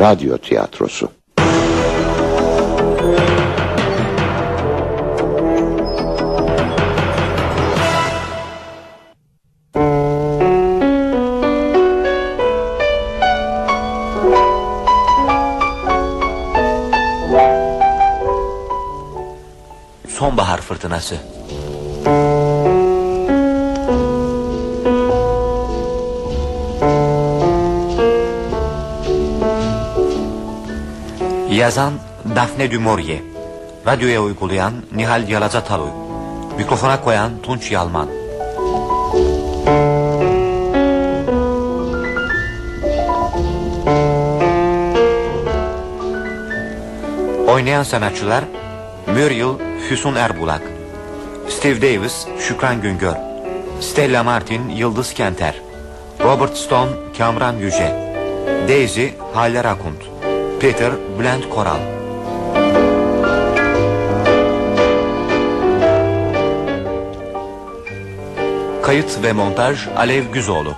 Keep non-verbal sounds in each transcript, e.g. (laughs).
radyo tiyatrosu. Sonbahar fırtınası. Yazan Daphne du Maurier. Radyoya uygulayan Nihal Yalacataluy. Mikrofona koyan Tunç Yalman. Oynayan sanatçılar Muriel Füsun Erbulak Steve Davis Şükran Güngör Stella Martin Yıldız Kenter Robert Stone Kamran Yüce Daisy Haller Akunt Peter Bülent Koral. Kayıt ve montaj Alev Güzoğlu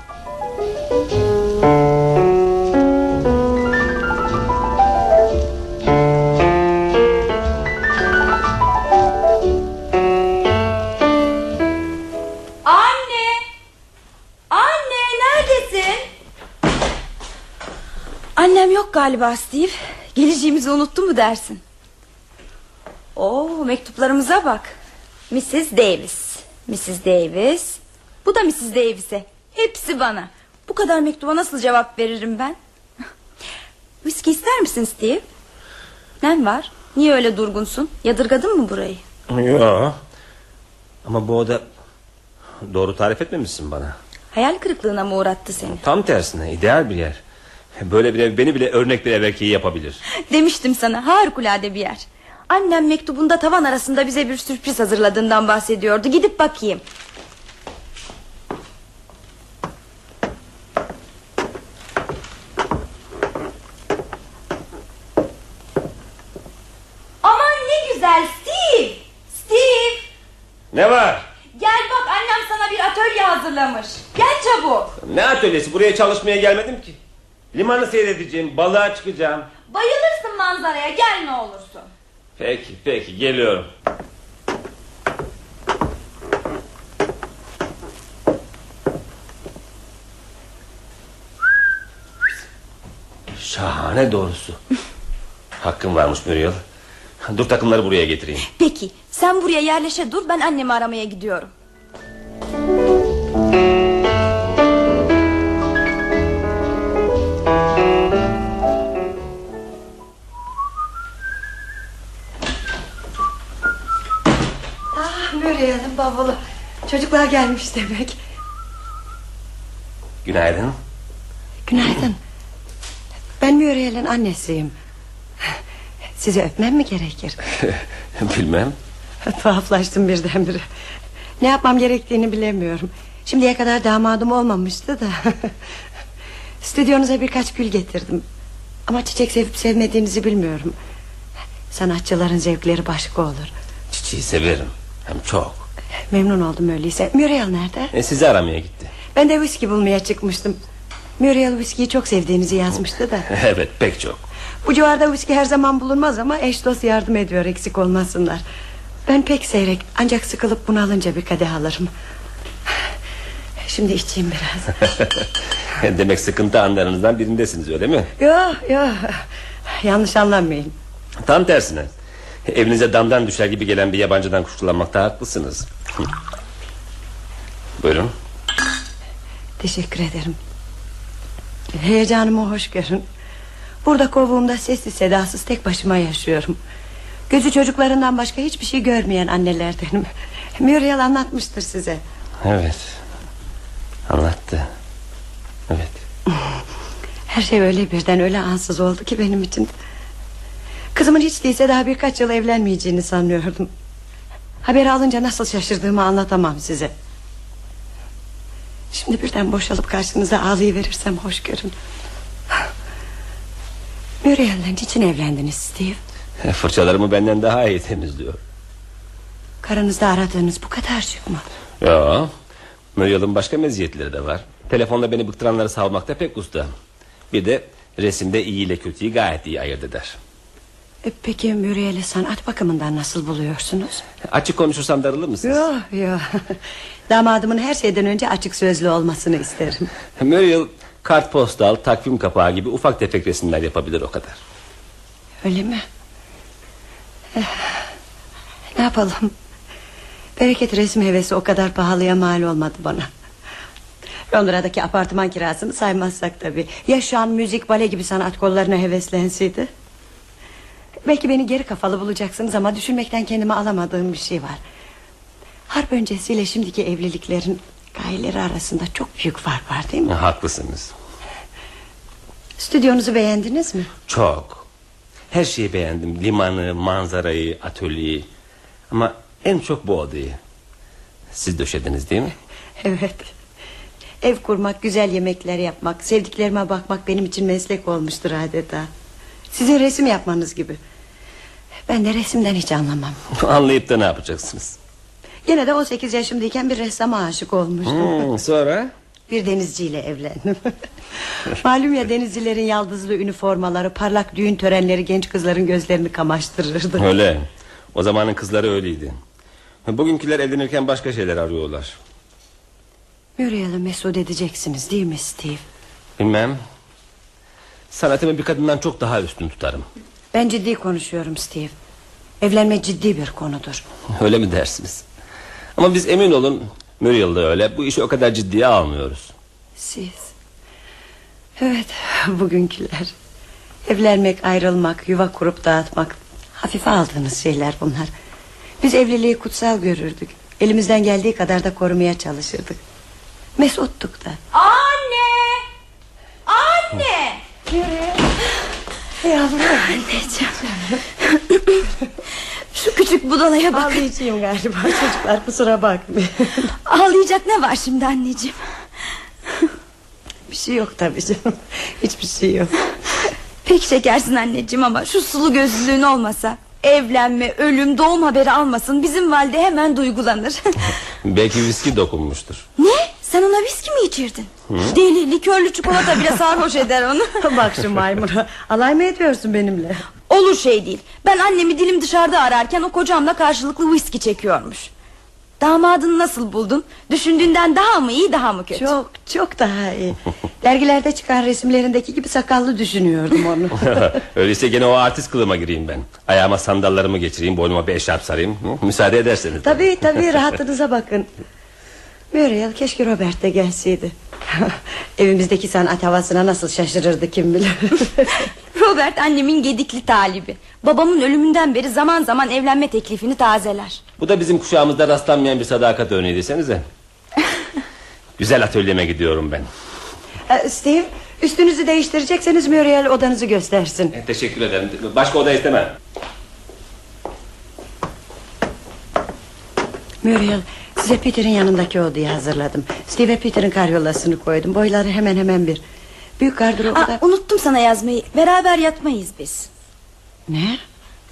Steve. Geleceğimizi unuttu mu dersin? Oo mektuplarımıza bak. Mrs. Davis. Mrs. Davis. Bu da Mrs. Davis'e. Hepsi bana. Bu kadar mektuba nasıl cevap veririm ben? (laughs) Whisky ister misin Steve? Ne var? Niye öyle durgunsun? Yadırgadın mı burayı? Yok. Ama bu oda doğru tarif etmemişsin bana. Hayal kırıklığına mı uğrattı seni? Tam tersine ideal bir yer. Böyle bir ev beni bile örnek bir ev erkeği yapabilir. Demiştim sana harikulade bir yer. Annem mektubunda tavan arasında bize bir sürpriz hazırladığından bahsediyordu. Gidip bakayım. Aman ne güzel Steve. Steve. Ne var? Gel bak annem sana bir atölye hazırlamış. Gel çabuk. Ne atölyesi buraya çalışmaya gelmedim ki. Limanı seyredeceğim balığa çıkacağım. Bayılırsın manzaraya gel ne olursun. Peki peki geliyorum. Şahane doğrusu. (laughs) Hakkım varmış Muriel. Dur takımları buraya getireyim. Peki sen buraya yerleşe dur ben annemi aramaya gidiyorum. Muriel'in bavulu. Çocuklar gelmiş demek. Günaydın. Günaydın. Ben Muriel'in annesiyim. Sizi öpmem mi gerekir? (laughs) Bilmem. Tuhaflaştım birdenbire. Ne yapmam gerektiğini bilemiyorum. Şimdiye kadar damadım olmamıştı da. Stüdyonuza birkaç gül getirdim. Ama çiçek sevip sevmediğinizi bilmiyorum. Sanatçıların zevkleri başka olur. Çiçeği severim. Hem çok. Memnun oldum öyleyse. Muriel nerede? E, sizi aramaya gitti. Ben de whisky bulmaya çıkmıştım. Muriel whisky'yi çok sevdiğinizi yazmıştı da. (laughs) evet pek çok. Bu civarda whisky her zaman bulunmaz ama eş dost yardım ediyor eksik olmasınlar. Ben pek seyrek ancak sıkılıp bunalınca bir kadeh alırım. Şimdi içeyim biraz. (laughs) Demek sıkıntı anlarınızdan birindesiniz öyle mi? Yok yok yanlış anlamayın. Tam tersine. Evinize damdan düşer gibi gelen bir yabancıdan kurtulanmakta haklısınız. Buyurun. Teşekkür ederim. Heyecanımı hoş görün. Burada kovuğumda sessiz sedasız tek başıma yaşıyorum. Gözü çocuklarından başka hiçbir şey görmeyen annelerdenim. (laughs) Muriel anlatmıştır size. Evet. Anlattı. Evet. (laughs) Her şey öyle birden öyle ansız oldu ki benim için. Kızımın hiç değilse daha birkaç yıl evlenmeyeceğini sanıyordum. Haberi alınca nasıl şaşırdığımı anlatamam size. Şimdi birden boşalıp karşınıza ağlayıverirsem hoş görün. Muriel'le için evlendiniz Steve? (laughs) Fırçalarımı benden daha iyi temizliyor. Karınızda aradığınız bu kadar şık mı? Ya, Muriel'ın başka meziyetleri de var. Telefonda beni bıktıranları savmakta pek usta. Bir de Resimde iyi ile kötüyü gayet iyi ayırt eder. E, peki Muriel'i sanat bakımından nasıl buluyorsunuz? Açık konuşursam darılır mısınız? Yok yok. (laughs) Damadımın her şeyden önce açık sözlü olmasını isterim. (laughs) Muriel kartpostal, takvim kapağı gibi ufak tefek resimler yapabilir o kadar. Öyle mi? Eh, Ne yapalım? Bereket resim hevesi o kadar pahalıya mal olmadı bana. Londra'daki apartman kirasını saymazsak tabii. Ya şu an müzik, bale gibi sanat kollarına heveslenseydi. Belki beni geri kafalı bulacaksınız ama düşünmekten kendime alamadığım bir şey var. Harp öncesiyle şimdiki evliliklerin gayeleri arasında çok büyük fark var değil mi? Haklısınız. Stüdyonuzu beğendiniz mi? Çok. Her şeyi beğendim. Limanı, manzarayı, atölyeyi. Ama en çok bu odayı. Siz döşediniz değil mi? (laughs) Evet. Ev kurmak, güzel yemekler yapmak, sevdiklerime bakmak benim için meslek olmuştur adeta. Sizin resim yapmanız gibi. Ben de resimden hiç anlamam. (laughs) Anlayıp da ne yapacaksınız? Yine de 18 yaşımdayken bir ressama aşık olmuştum. Hmm, sonra? Bir denizciyle evlendim. (laughs) Malum ya denizcilerin yaldızlı üniformaları, parlak düğün törenleri genç kızların gözlerini kamaştırırdı. Öyle. O zamanın kızları öyleydi. Bugünküler evlenirken başka şeyler arıyorlar. Muriel'i mesut edeceksiniz değil mi Steve? Bilmem. Sanatımı bir kadından çok daha üstün tutarım. Ben ciddi konuşuyorum Steve. Evlenme ciddi bir konudur. (laughs) Öyle mi dersiniz? Ama biz emin olun Muriel da öyle. Bu işi o kadar ciddiye almıyoruz. Siz. Evet (laughs) bugünküler. Evlenmek, ayrılmak, yuva kurup dağıtmak. Hafife aldığınız şeyler bunlar. Biz evliliği kutsal görürdük. Elimizden geldiği kadar da korumaya çalışırdık. Mesuttuk da. Anne! Anne! Yavrum. Anneciğim. Şu küçük budalaya bak. Ağlayacağım galiba çocuklar kusura bakmayın. Ağlayacak ne var şimdi anneciğim? Bir şey yok tabii canım. Hiçbir şey yok. Pek şekersin anneciğim ama şu sulu gözlülüğün olmasa... Evlenme, ölüm, doğum haberi almasın Bizim valide hemen duygulanır Belki viski dokunmuştur. Ne? Sen ona viski mi içirdin? Deli, likörlü çikolata bile sarhoş eder onu (laughs) Bak şu maymuna. Alay mı ediyorsun benimle? Olur şey değil Ben annemi dilim dışarıda ararken O kocamla karşılıklı viski çekiyormuş Damadını nasıl buldun? Düşündüğünden daha mı iyi daha mı kötü? Çok çok daha iyi. Dergilerde çıkan resimlerindeki gibi sakallı düşünüyordum onu. (laughs) Öyleyse gene o artist kılığıma gireyim ben. Ayağıma sandallarımı geçireyim, boynuma bir eşarp sarayım. Müsaade ederseniz. tabii tabii rahatınıza bakın. Muriel keşke Robert de gelseydi. (laughs) Evimizdeki sanat havasına nasıl şaşırırdı kim bilir. (laughs) Robert annemin gedikli talibi Babamın ölümünden beri zaman zaman evlenme teklifini tazeler Bu da bizim kuşağımızda rastlanmayan bir sadakat örneği desenize. (laughs) Güzel atölyeme gidiyorum ben. Ee, Steve üstünüzü değiştirecekseniz Muriel odanızı göstersin. E, teşekkür ederim. Başka oda istemem. Muriel size Peter'in yanındaki odayı hazırladım. Steve ve Peter'in karyolasını koydum. Boyları hemen hemen bir. Büyük da... Unuttum sana yazmayı Beraber yatmayız biz Ne?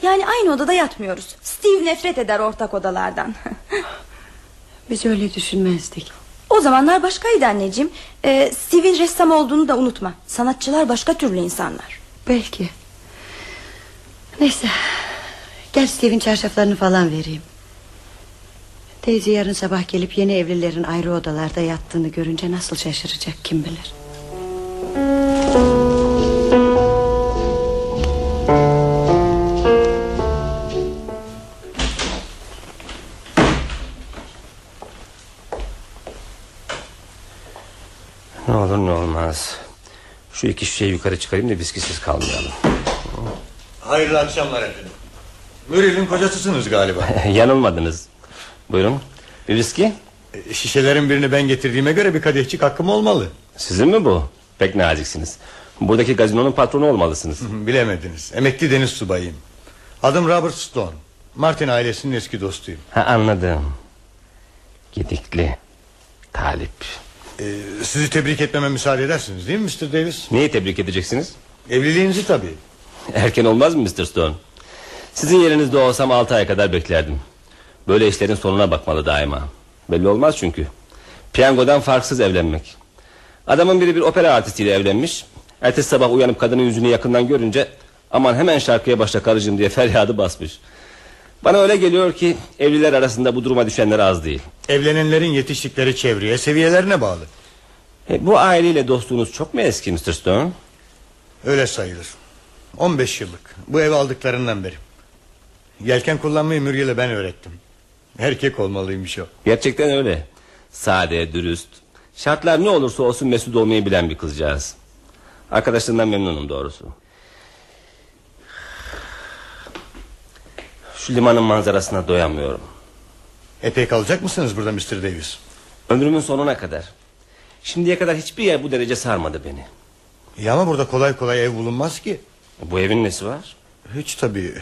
Yani aynı odada yatmıyoruz Steve nefret eder ortak odalardan (laughs) Biz öyle düşünmezdik. O zamanlar başkaydı anneciğim ee, Steve'in ressam olduğunu da unutma Sanatçılar başka türlü insanlar Belki. Neyse. Gel Steve'in çarşaflarını falan vereyim. Teyze yarın sabah gelip yeni evlilerin ayrı odalarda yattığını görünce nasıl şaşıracak kim bilir. Ne olur ne olmaz. Şu iki şişeyi yukarı çıkarayım da viskisiz kalmayalım. Hayırlı akşamlar efendim. Muriel'in kocasısınız galiba. (laughs) Yanılmadınız. Buyurun. Bir viski? E, Şişelerin birini ben getirdiğime göre bir kadehçik hakkım olmalı. Sizin mi bu? Pek naziksiniz. Buradaki gazinonun patronu olmalısınız. Bilemediniz. Emekli deniz subayıyım. Adım Robert Stone. Martin ailesinin eski dostuyum. Ha anladım. Gedikli. Talip. Ee, sizi tebrik etmeme müsaade edersiniz değil mi Mr. Davis? Neyi tebrik edeceksiniz? Evliliğinizi tabii. Erken olmaz mı Mr. Stone? Sizin yerinizde olsam altı ay kadar beklerdim. Böyle işlerin sonuna bakmalı daima. Belli olmaz çünkü. Piyangodan farksız evlenmek. Adamın biri bir opera artistiyle evlenmiş. Ertesi sabah uyanıp kadının yüzünü yakından görünce aman hemen şarkıya başla karıcığım diye feryadı basmış. Bana öyle geliyor ki evliler arasında bu duruma düşenler az değil. Evlenenlerin yetiştikleri çevreye seviyelerine bağlı. E, bu aileyle dostluğunuz çok mu eski Mr. Stone? Öyle sayılır 15 yıllık bu evi aldıklarından beri Yelken kullanmayı Muriel'e ben öğrettim Erkek olmalıymış o Gerçekten öyle. Sade, dürüst. Şartlar ne olursa olsun mesut olmayı bilen bir kızcağız. Arkadaşlarından memnunum doğrusu. Şu limanın manzarasına doyamıyorum. Epey kalacak mısınız burada Mr. Davis Ömrümün sonuna kadar. Şimdiye kadar hiçbir yer bu derece sarmadı beni. İyi ama burada kolay kolay ev bulunmaz ki Bu evin nesi var? Hiç tabii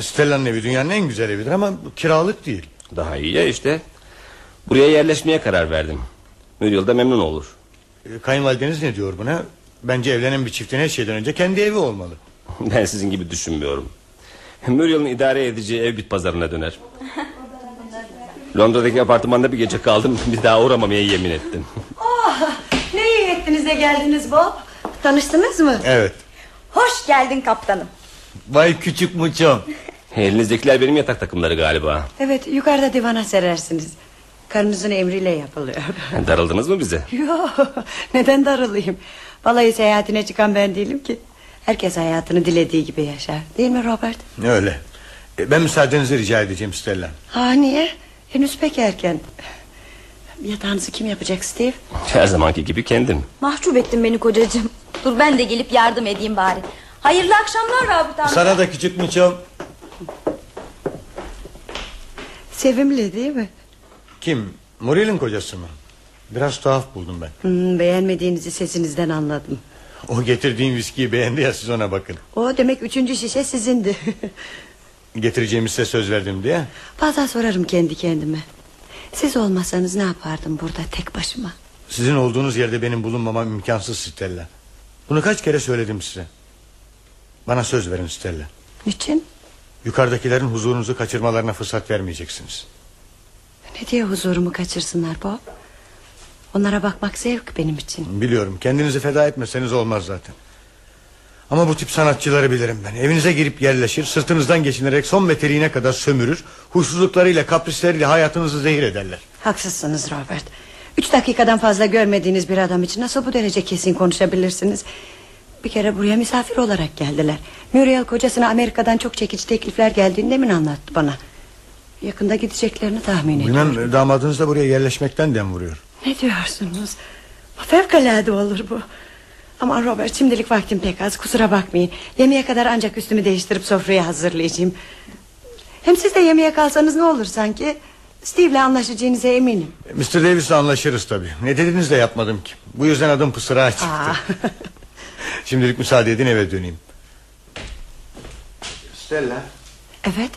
Stella'nın evi dünyanın en güzel evidir ama kiralık değil Daha iyi ya işte. Buraya yerleşmeye karar verdim. Muriel da memnun olur. E, Kayınvalideniz ne diyor buna Bence evlenen bir çiftin her şeyden önce kendi evi olmalı (laughs) Ben sizin gibi düşünmüyorum. Muriel'in idare edeceği ev bit pazarına döner. Londra'daki apartmanda bir gece kaldım. (laughs) Bir daha uğramamaya yemin ettim. (laughs) Oh, ne iyi ettiniz de geldiniz Bob. Tanıştınız mı? Evet Hoş geldin kaptanım. Vay küçük muçum (laughs) Elinizdekiler benim yatak takımları galiba. Evet yukarıda divana serersiniz. Karınızın emriyle yapılıyor. Darıldınız mı bize? (laughs) Yok neden darılayım. Vallahi seyahatine çıkan ben değilim ki. Herkes hayatını dilediği gibi yaşar. Değil mi Robert? Öyle E, Ben müsaadenizi rica edeceğim Stella Ha niye? Henüz pek erken. Yatağınızı kim yapacak Steve? Her zamanki gibi kendim. Mahcup ettin beni kocacığım. Dur ben de gelip yardım edeyim bari. Hayırlı akşamlar Rabit amca. Sana da küçük muçum Sevimli değil mi? Kim? Muriel'in kocası mı? Biraz tuhaf buldum ben. Hmm, beğenmediğinizi sesinizden anladım. O getirdiğin viskiyi beğendi ya siz ona bakın. O demek üçüncü şişe sizindi. (laughs) Getireceğimi size söz verdim diye. Bazen sorarım kendi kendime. Siz olmasanız ne yapardım burada tek başıma? Sizin olduğunuz yerde benim bulunmamam imkansız Stella. Bunu kaç kere söyledim size. Bana söz verin Stella. Niçin? Yukarıdakilerin huzurunuzu kaçırmalarına fırsat vermeyeceksiniz. Ne diye huzurumu kaçırsınlar Bob? Onlara bakmak zevk benim için. Biliyorum kendinizi feda etmeseniz olmaz zaten. Ama bu tip sanatçıları bilirim ben. Evinize girip yerleşir, sırtınızdan geçinerek son meteliğine kadar sömürür... ...huysuzluklarıyla, kaprisleriyle hayatınızı zehir ederler. Haksızsınız Robert. Üç dakikadan fazla görmediğiniz bir adam için nasıl bu derece kesin konuşabilirsiniz? Bir kere buraya misafir olarak geldiler. Muriel kocasına Amerika'dan çok çekici teklifler geldiğinde mi anlattı bana? Yakında gideceklerini tahmin ediyorum. Bilmem damadınız da buraya yerleşmekten dem vuruyor. Ne diyorsunuz? Fevkalade olur bu. Aman Robert şimdilik vaktim pek az kusura bakmayın. Yemeğe kadar ancak üstümü değiştirip sofrayı hazırlayacağım. Hem siz de yemeğe kalsanız ne olur sanki? Steve'le anlaşacağınıza eminim. Mr. Davis'le anlaşırız tabii. Ne dediniz de yapmadım ki. Bu yüzden adım pısırağa çıktı. (laughs) Şimdilik müsaade edin eve döneyim. Stella. evet.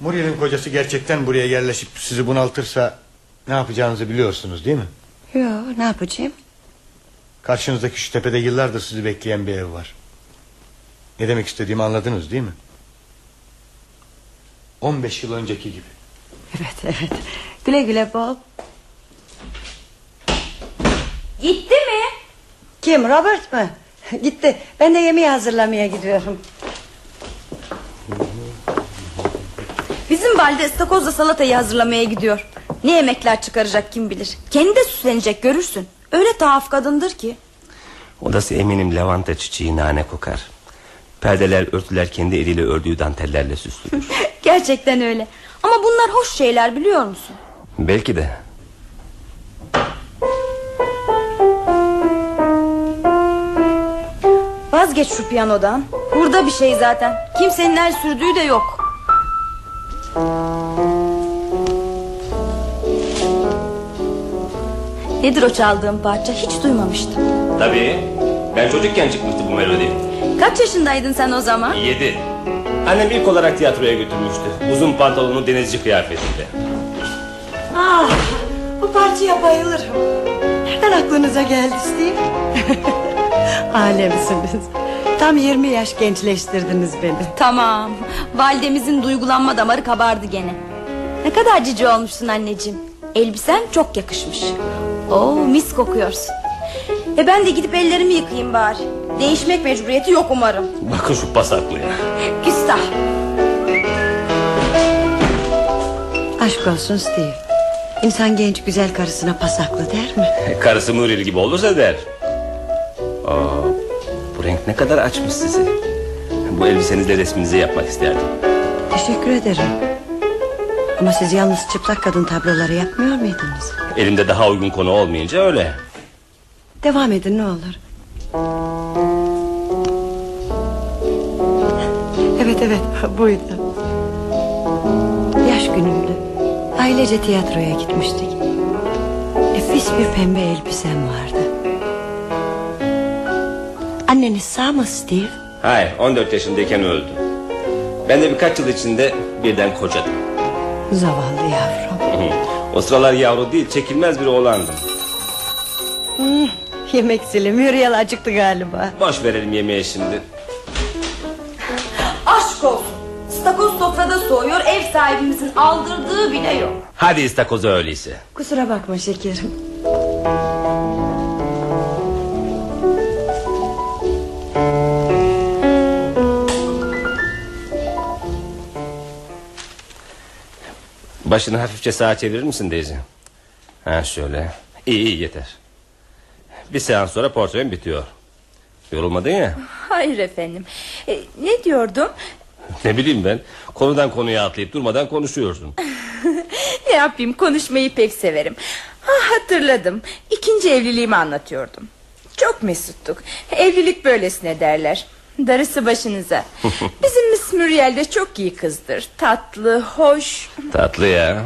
Muriel'in kocası gerçekten buraya yerleşip sizi bunaltırsa... ...ne yapacağınızı biliyorsunuz değil mi? Yo, ne yapacağım? Karşınızdaki şu tepede yıllardır sizi bekleyen bir ev var. Ne demek istediğimi anladınız değil mi? 15 yıl önceki gibi. Evet evet. Güle güle Bob. Gitti mi? Kim Robert mı? Gitti. Ben de yemeği hazırlamaya gidiyorum. Bizim valide ıstakozla salatayı hazırlamaya gidiyor. Ne yemekler çıkaracak kim bilir. Kendi de süslenecek görürsün. Öyle tuhaf kadındır ki. Odası eminim lavanta çiçeği nane kokar. Perdeler örtüler kendi eliyle ördüğü dantellerle süslüdür. (laughs) Gerçekten öyle. Ama bunlar hoş şeyler biliyor musun? Belki de. Vazgeç şu piyanodan. Hurda bir şey zaten. Kimsenin el sürdüğü de yok. Nedir o çaldığım parça? Hiç duymamıştım. Tabii. Ben çocukken çıkmıştı bu melodi. Kaç yaşındaydın sen o zaman? Yedi. Annem ilk olarak tiyatroya götürmüştü. Uzun pantolonlu denizci kıyafetinde. Ah, bu parçaya bayılırım. Nereden aklınıza geldi Steve? (laughs) Alemsiniz. Tam 20 yaş gençleştirdiniz beni. Tamam. Validemizin duygulanma damarı kabardı gene. Ne kadar cici olmuşsun anneciğim. Elbisen çok yakışmış. Oo mis kokuyorsun. E ben de gidip ellerimi yıkayayım bari. Değişmek mecburiyeti yok umarım. Bakın şu pasaklıya. Küstah. Aşk olsun Steve. İnsan genç güzel karısına pasaklı der mi? Karısı Muriel gibi olursa der. Aa, renk ne kadar açmış sizi. Bu elbisenizle resminizi yapmak isterdim. Teşekkür ederim. Ama siz yalnız çıplak kadın tabloları yapmıyor muydunuz? Elimde daha uygun konu olmayınca öyle. Devam edin ne olur. Evet evet (laughs) buydu. Yaş günümdü. Ailece tiyatroya gitmiştik. Nefis bir pembe elbisem vardı. Anneniz sağ mı Steve? Hayır 14 yaşındayken öldü. Ben de birkaç yıl içinde birden kocadım. Zavallı yavrum. o sıralar yavru değil çekilmez bir oğlandım. Yemek zili Muriel acıktı galiba. Boş verelim yemeği şimdi. Aşk olsun. Stakoz sofrada soğuyor ev sahibimizin aldırdığı bile yok. Hadi istakozu öyleyse. Kusura bakma şekerim. Başını hafifçe sağa çevirir misin Daisy? Ha şöyle. İyi iyi yeter. Bir seans sonra portföyüm bitiyor. Yorulmadın ya. Hayır efendim. E, ne diyordum? Ne bileyim ben. Konudan konuya atlayıp durmadan konuşuyorsun. (laughs) Ne yapayım konuşmayı pek severim ha, Hatırladım İkinci evliliğimi anlatıyordum Çok mesuttuk Evlilik böylesine derler Darısı başınıza. (laughs) Bizim Miss Muriel de çok iyi kızdır. Tatlı, hoş. Tatlı ya.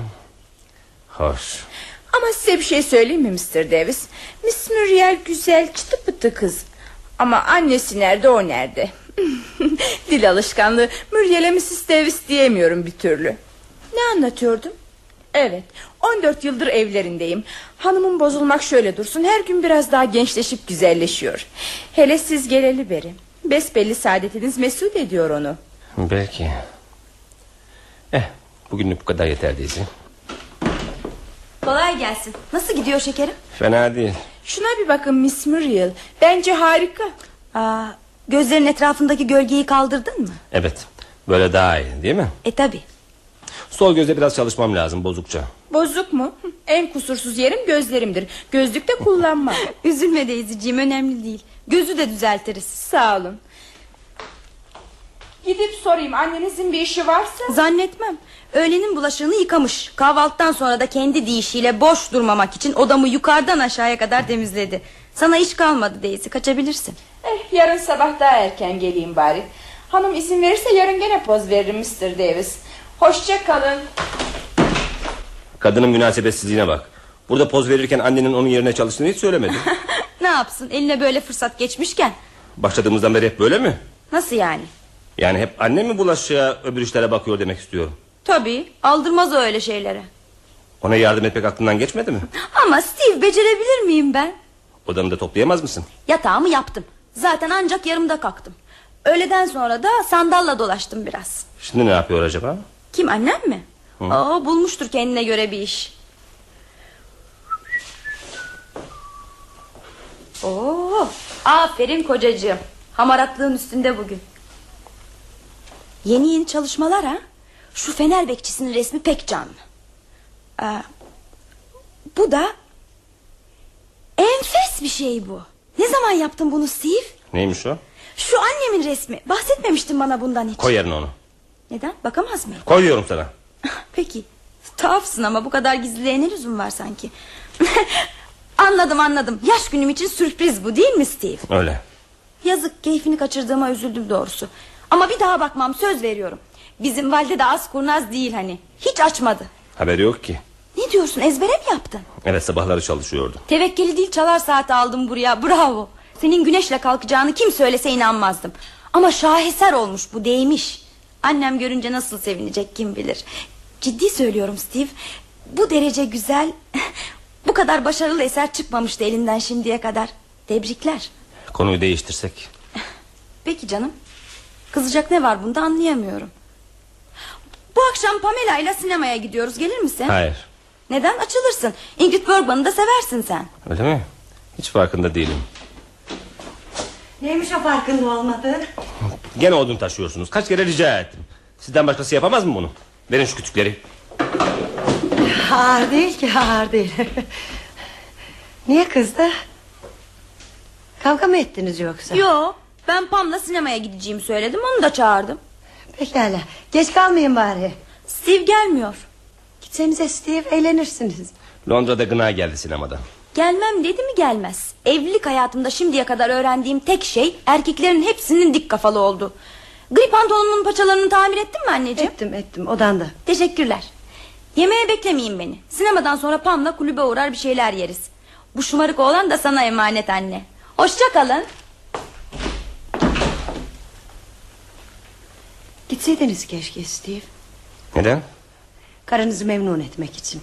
Hoş. Ama size bir şey söyleyeyim mi Mr. Davis? Miss Muriel güzel çıtı pıtı kız. Ama annesi nerede o nerede? (laughs) Dil alışkanlığı. Muriel'e Mrs. Davis diyemiyorum bir türlü. Ne anlatıyordum? Evet 14 yıldır evlerindeyim. Hanımın bozulmak şöyle dursun Her gün biraz daha gençleşip güzelleşiyor. Hele siz geleli beri Besbelli saadetiniz mesut ediyor onu Belki. Eh bugünlük bu kadar yeter Daisy. Kolay gelsin. Nasıl gidiyor şekerim? Fena değil. Şuna bir bakın Miss Muriel Bence harika Aa, gözlerin etrafındaki gölgeyi kaldırdın mı? Evet. Böyle daha iyi değil mi? E tabi. Sol gözde biraz çalışmam lazım bozukça. Bozuk mu? En kusursuz yerim gözlerimdir Gözlük de kullanmam (laughs) Üzülme Daisy'ciğim önemli değil. Gözü de düzeltiriz. Sağ olun. Gidip sorayım annenizin bir işi varsa. Zannetmem. Öğlenin bulaşığını yıkamış. Kahvaltıdan sonra da kendi deyişiyle boş durmamak için odamı yukarıdan aşağıya kadar temizledi. Sana iş kalmadı Daisy kaçabilirsin. Eh, yarın sabah daha erken geleyim bari. Hanım izin verirse yarın gene poz veririm Mr. Davis. Hoşça kalın. Kadının münasebetsizliğine bak. Burada poz verirken annenin onun yerine çalıştığını hiç söylemedi. (laughs) Ne yapsın eline böyle fırsat geçmişken. Başladığımızdan beri hep böyle mi? Nasıl yani? Yani hep anne mi bulaşığa öbür işlere bakıyor demek istiyorum. Tabii aldırmaz o öyle şeylere. Ona yardım etmek aklından geçmedi mi? (laughs) Ama Steve becerebilir miyim ben? Odanı da toplayamaz mısın? Yatağımı yaptım. Zaten ancak yarımda kalktım. Öğleden sonra da sandalla dolaştım biraz. Şimdi ne yapıyor acaba? Kim annem mi? Aa, bulmuştur kendine göre bir iş. Oo, aferin kocacığım. Hamaratlığın üstünde bugün. Yeni yeni çalışmalar ha? Şu fener bekçisinin resmi pek canlı. Aa, bu da enfes bir şey bu. Ne zaman yaptın bunu Steve? Neymiş o? Şu annemin resmi. Bahsetmemiştin bana bundan hiç. Koy yerine onu. Neden? Bakamaz mıyım? Koy diyorum sana. (laughs) Peki. Tuhafsın ama bu kadar gizliliğe ne lüzum var sanki? (laughs) anladım anladım. Yaş günüm için sürpriz bu değil mi Steve? Öyle. Yazık keyfini kaçırdığıma üzüldüm doğrusu. Ama bir daha bakmam söz veriyorum. Bizim valide de az kurnaz değil hani. Hiç açmadı. Haberi yok ki. Ne diyorsun ezbere mi yaptın? Evet sabahları çalışıyordu. Tevekkeli değil çalar saati aldım buraya bravo. Senin güneşle kalkacağını kim söylese inanmazdım. Ama şaheser olmuş bu değmiş. Annem görünce nasıl sevinecek kim bilir. Ciddi söylüyorum Steve. Bu derece güzel... Bu kadar başarılı eser çıkmamıştı elinden şimdiye kadar. Tebrikler. Konuyu değiştirsek. Peki canım. Kızacak ne var bunda anlayamıyorum. Bu akşam Pamela ile sinemaya gidiyoruz. Gelir misin? Hayır. Neden? Açılırsın. Ingrid Bergman'ı da seversin sen. Öyle mi? Hiç farkında değilim. Neymiş o farkında olmadı? Gene odun taşıyorsunuz. Kaç kere rica ettim. Sizden başkası yapamaz mı bunu? Verin şu kütükleri. Ağır değil ki ağır değil. (laughs) Niye kızdı? Kavga mı ettiniz yoksa? Yo ben Pam'la sinemaya gideceğimi söyledim onu da çağırdım. Pekala geç kalmayın bari. Steve gelmiyor. Gitsenize Steve eğlenirsiniz. Londra'da gına geldi sinemada. Gelmem dedi mi gelmez. Evlilik hayatımda şimdiye kadar öğrendiğim tek şey erkeklerin hepsinin dik kafalı oldu. Gri pantolonumun paçalarını tamir ettin mi anneciğim? Ettim ettim odanda. Teşekkürler. Yemeğe beklemeyin beni. Sinemadan sonra Pam'la kulübe uğrar bir şeyler yeriz. Bu şımarık oğlan da sana emanet anne. Hoşça kalın. Gitseydiniz keşke Steve. Neden? Karınızı memnun etmek için.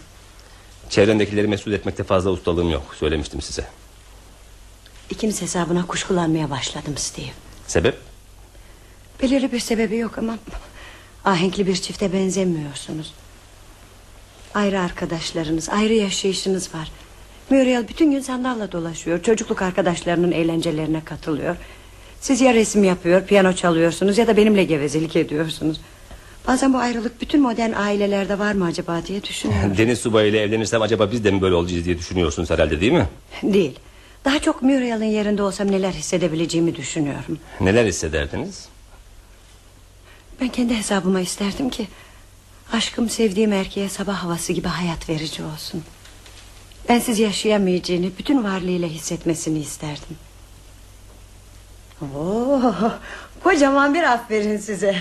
Çevrendekileri mesut etmekte fazla ustalığım yok. Söylemiştim size. İkiniz hesabına kuşkulanmaya başladım Steve. Sebep? Belirli bir sebebi yok ama... ...ahenkli bir çifte benzemiyorsunuz. Ayrı arkadaşlarınız, ayrı yaşayışınız var. Muriel bütün gün sandalla dolaşıyor. Çocukluk arkadaşlarının eğlencelerine katılıyor. Siz ya resim yapıyor, piyano çalıyorsunuz... ...ya da benimle gevezelik ediyorsunuz. Bazen bu ayrılık bütün modern ailelerde var mı acaba diye düşünüyorum. (laughs) Deniz subayı ile evlenirsem acaba biz de mi böyle olacağız diye düşünüyorsunuz herhalde değil mi? Değil. Daha çok Muriel'in yerinde olsam neler hissedebileceğimi düşünüyorum. Neler hissederdiniz? Ben kendi hesabıma isterdim ki... ...aşkım sevdiğim erkeğe sabah havası gibi hayat verici olsun. Bensiz yaşayamayacağını bütün varlığıyla hissetmesini isterdim. Oo, kocaman bir aferin size.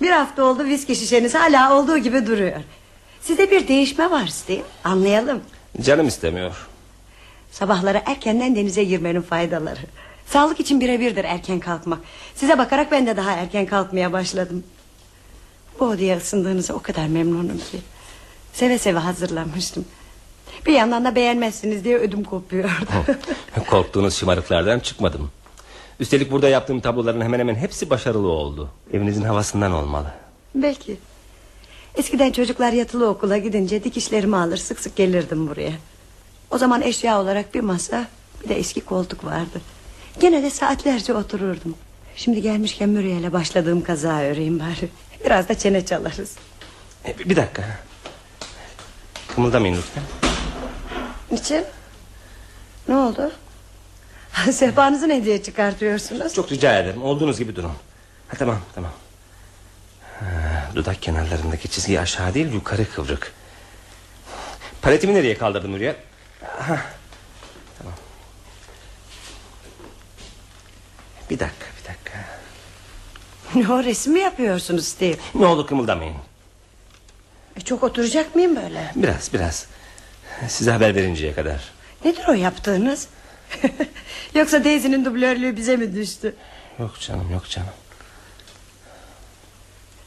Bir hafta oldu viski şişeniz hala olduğu gibi duruyor. Sizde bir değişme var Steve. Anlayalım. Canım istemiyor. Sabahları erkenden denize girmenin faydaları. Sağlık için birebirdir erken kalkmak. Size bakarak ben de daha erken kalkmaya başladım. Bu odaya ısındığınıza o kadar memnunum ki. Seve seve hazırlanmıştım. Bir yandan da beğenmezsiniz diye ödüm kopuyordu. Korktuğunuz şımarıklardan çıkmadım. Üstelik burada yaptığım tabloların hemen hemen hepsi başarılı oldu. Evinizin havasından olmalı. Belki. Eskiden çocuklar yatılı okula gidince dikişlerimi alır sık sık gelirdim buraya. O zaman eşya olarak bir masa bir de eski koltuk vardı. Gene de saatlerce otururdum. Şimdi gelmişken Muriel'e başladığım kaza öreyim bari. Biraz da çene çalarız. E, bir dakika. Kımıldamayın lütfen. Niçin? Ne oldu? (laughs) Sehpanızı ne diye çıkartıyorsunuz? Çok rica ederim. Olduğunuz gibi durun. Ha, tamam tamam. Ha, dudak kenarlarındaki çizgi aşağı değil yukarı kıvrık. Paletimi nereye kaldırdın Muriel? Ha, tamam. Bir dakika. Ne o resim mi yapıyorsunuz Steve? Ne olur kımıldamayın. E, Çok oturacak mıyım böyle? Biraz biraz. Size haber verinceye kadar. Nedir o yaptığınız? (laughs) Yoksa Daisy'nin dublörlüğü bize mi düştü? Yok canım yok canım.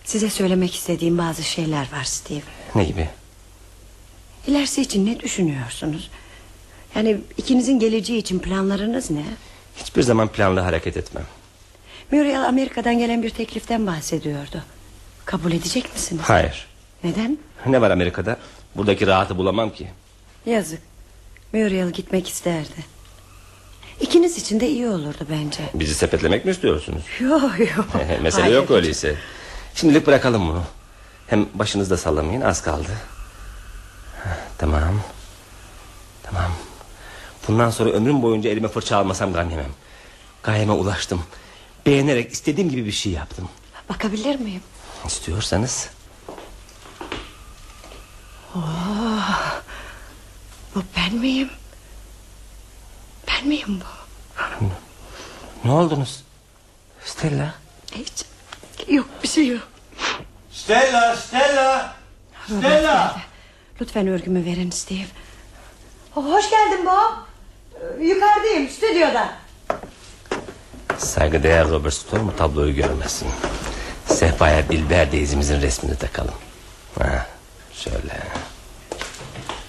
Size söylemek istediğim bazı şeyler var Steve. Ne gibi? İlerisi için ne düşünüyorsunuz? Yani ikinizin geleceği için planlarınız ne? Hiçbir zaman planlı hareket etmem. Muriel Amerika'dan gelen bir tekliften bahsediyordu. Kabul edecek misiniz? Hayır. Neden? Ne var Amerika'da? Buradaki rahatı bulamam ki. Yazık. Muriel gitmek isterdi. İkiniz için de iyi olurdu bence. Bizi sepetlemek mi istiyorsunuz? (laughs) Yok yok. Mesele Hayır. yok öyleyse. Şimdilik bırakalım bunu. Hem başınızda sallamayın az kaldı. Tamam. Tamam. Bundan sonra ömrüm boyunca elime fırça almasam gam yemem. Gayeme ulaştım. Beğenerek istediğim gibi bir şey yaptım. Bakabilir miyim? İstiyorsanız. Bu ben miyim? Ben miyim bu? Ne oldunuz? Stella. Hiç. Yok bir şey yok. Stella, Stella, Stella. Lütfen örgümü verin Steve. Oh, Hoş geldin Bob. Ee, Yukarıdayım stüdyoda. Saygıdeğer Robert Storm tabloyu görmesin. Sehpaya Dilber Daisy'mizin resmini takalım. Ha, şöyle.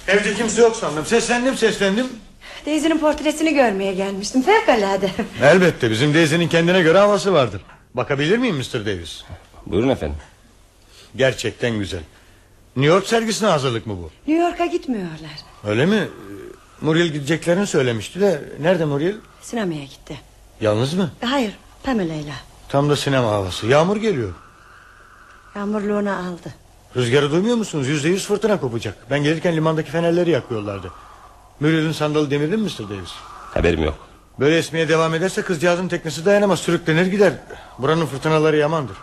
Evde kimse yok sandım. Seslendim seslendim. Daisy'nin portresini görmeye gelmiştim. Fevkalade. Elbette bizim Daisy'nin kendine göre havası vardır. Bakabilir miyim Mr. Davis? Buyurun efendim. Gerçekten güzel. New York sergisine hazırlık mı bu? New York'a gitmiyorlar. Öyle mi? Ee, Muriel gideceklerini söylemişti de. Nerede Muriel? Sinemaya gitti. Yalnız mı? Hayır Pamela'yla. Tam da sinema havası. Yağmur geliyor. Yağmurluğunu aldı. Rüzgarı duymuyor musunuz? Yüzde yüz fırtına kopacak. Ben gelirken limandaki fenerleri yakıyorlardı. Muriel'in sandalı demirli mi Mr. Davis? Haberim yok. Böyle esmeye devam ederse kızcağızın teknesi dayanamaz. Sürüklenir gider. Buranın fırtınaları yamandır.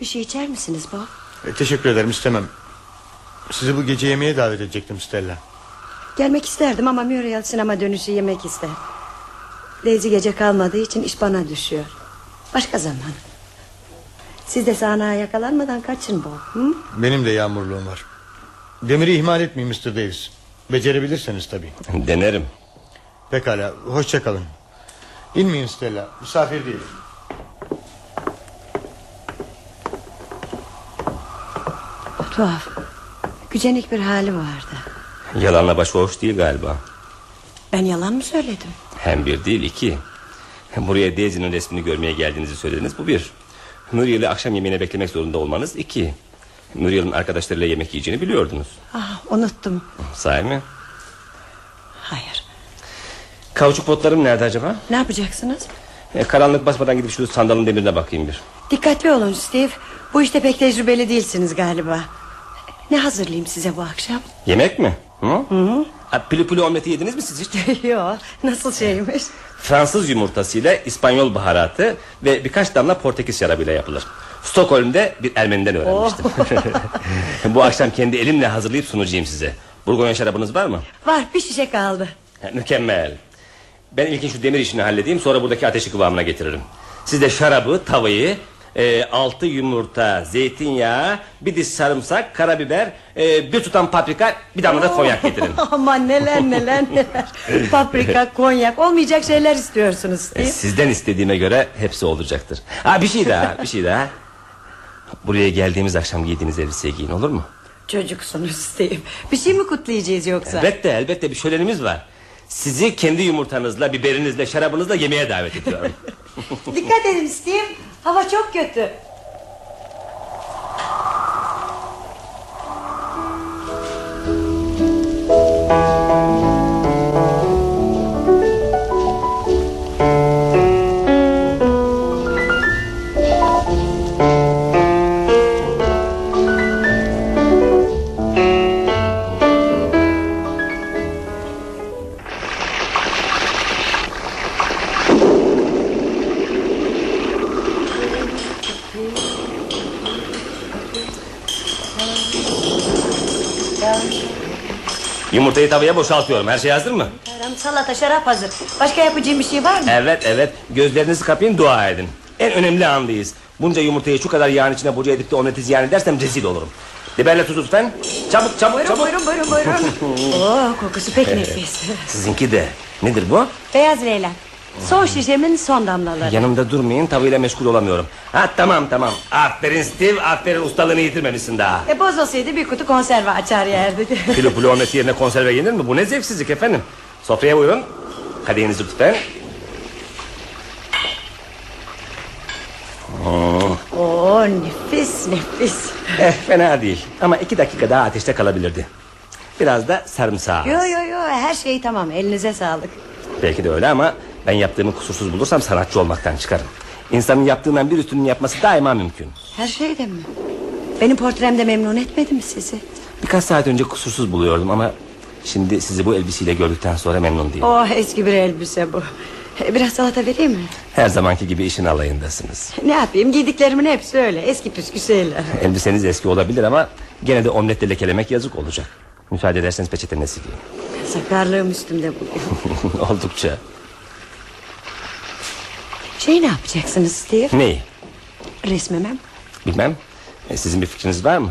Bir şey içer misiniz Bob? E, teşekkür ederim istemem. Sizi bu gece yemeğe davet edecektim Stella. Gelmek isterdim ama Muriel sinema dönüşü yemek ister. Daisy gece kalmadığı için iş bana düşüyor. Başka zaman. Siz de sahnağa yakalanmadan kaçın Bob. Hı? Benim de yağmurluğum var. Demiri ihmal etmeyin Mr. Davis. Becerebilirseniz tabii. Denerim. Pekala hoşça kalın. İnmeyin Stella. Misafir değilim. Tuhaf. Gücenik bir hali vardı. Yalanla başı hoş değil galiba. Ben yalan mı söyledim? Hem bir değil iki. Buraya Daisy'nin resmini görmeye geldiğinizi söylediniz bu bir. Muriel'i akşam yemeğine beklemek zorunda olmanız iki. Muriel'in arkadaşlarıyla yemek yiyeceğini biliyordunuz. Ah, unuttum. Sahi mi? Hayır. Kauçuk botlarım nerede acaba? Ne yapacaksınız? E, karanlık basmadan gidip şu sandalın demirine bakayım bir. Dikkatli olun Steve. Bu işte pek tecrübeli değilsiniz galiba. Ne hazırlayayım size bu akşam? Yemek mi? Hı? Hı. Pülü pülü omleti yediniz mi siz hiç? (laughs) Yok nasıl şeymiş? Fransız yumurtasıyla İspanyol baharatı ve birkaç damla Portekiz şarabıyla yapılır. Stockholm'de bir Ermeniden öğrenmiştim. (laughs) Bu akşam kendi elimle hazırlayıp sunacağım size. Burgonya şarabınız var mı? Var bir şişe kaldı. Ha, Mükemmel. Ben ilkin şu demir işini halledeyim sonra buradaki ateşi kıvamına getiririm. Siz de şarabı, tavayı, e, altı yumurta, zeytinyağı, bir diş sarımsak, karabiber, e, bir tutam paprika, bir damla da konyak getirin. (laughs) Aman neler neler neler. (laughs) Paprika, konyak olmayacak şeyler istiyorsunuz E, Steve. Sizden istediğime göre hepsi olacaktır. Ha bir şey daha, bir şey daha. Buraya geldiğimiz akşam giydiğiniz elbiseyi giyin olur mu? Çocuksunuz Steve. Bir şey mi kutlayacağız yoksa? Elbette elbette bir şölenimiz var. Sizi kendi yumurtanızla, biberinizle, şarabınızla yemeğe davet ediyorum. (laughs) Dikkat edin Steve. Hava çok kötü. Yumurtayı tavaya boşaltıyorum. Her şey hazır mı? Bayram, salata, şarap hazır. Başka yapacağım bir şey var mı? Evet evet. Gözlerinizi kapayın dua edin. En önemli andayız. Bunca yumurtayı şu kadar yağın içine boca edip de omleti ziyan edersem rezil olurum. Biberle tuzu lütfen. Çabuk çabuk Buyurun çabuk. buyurun buyurun buyurun. (laughs) Oo, kokusu pek nefis. Sizinki de. Nedir bu? Beyaz Leyla. Son şişemin son damlaları. Yanımda durmayın tavayla meşgul olamıyorum. Ha tamam tamam. Aferin Steve aferin ustalığını yitirmemişsin daha. E bozulsaydı bir kutu konserve açar yerdik. (laughs) Kilo pulu omleti yerine konserve yenir mi? Bu ne zevksizlik efendim. Sofraya buyurun. Kadehinizi lütfen. Hmm. Oo nefis nefis. Eh fena değil. Ama iki dakika daha ateşte kalabilirdi. Biraz da sarımsağı. Yo yo yo her şey tamam elinize sağlık. Belki de öyle ama ben yaptığımı kusursuz bulursam sanatçı olmaktan çıkarım. İnsanın yaptığından bir üstünün yapması daima mümkün. Her şeyde mi? Benim portremde memnun etmedi mi sizi? Birkaç saat önce kusursuz buluyordum ama... ...şimdi sizi bu elbiseyle gördükten sonra memnun değilim. Oh eski bir elbise bu. Biraz salata vereyim mi? Her zamanki gibi işin alayındasınız. Ne yapayım giydiklerimin hepsi öyle eski püskü şeyler. Elbiseniz eski olabilir ama... ...gene de omletle lekelemek yazık olacak. Müsaade ederseniz peçeteni sileyim. Sakarlığım üstümde bugün. (laughs) Oldukça. Şey ne yapacaksınız Steve? Neyi? Resmime mi? Bilmem. E, sizin bir fikriniz var mı?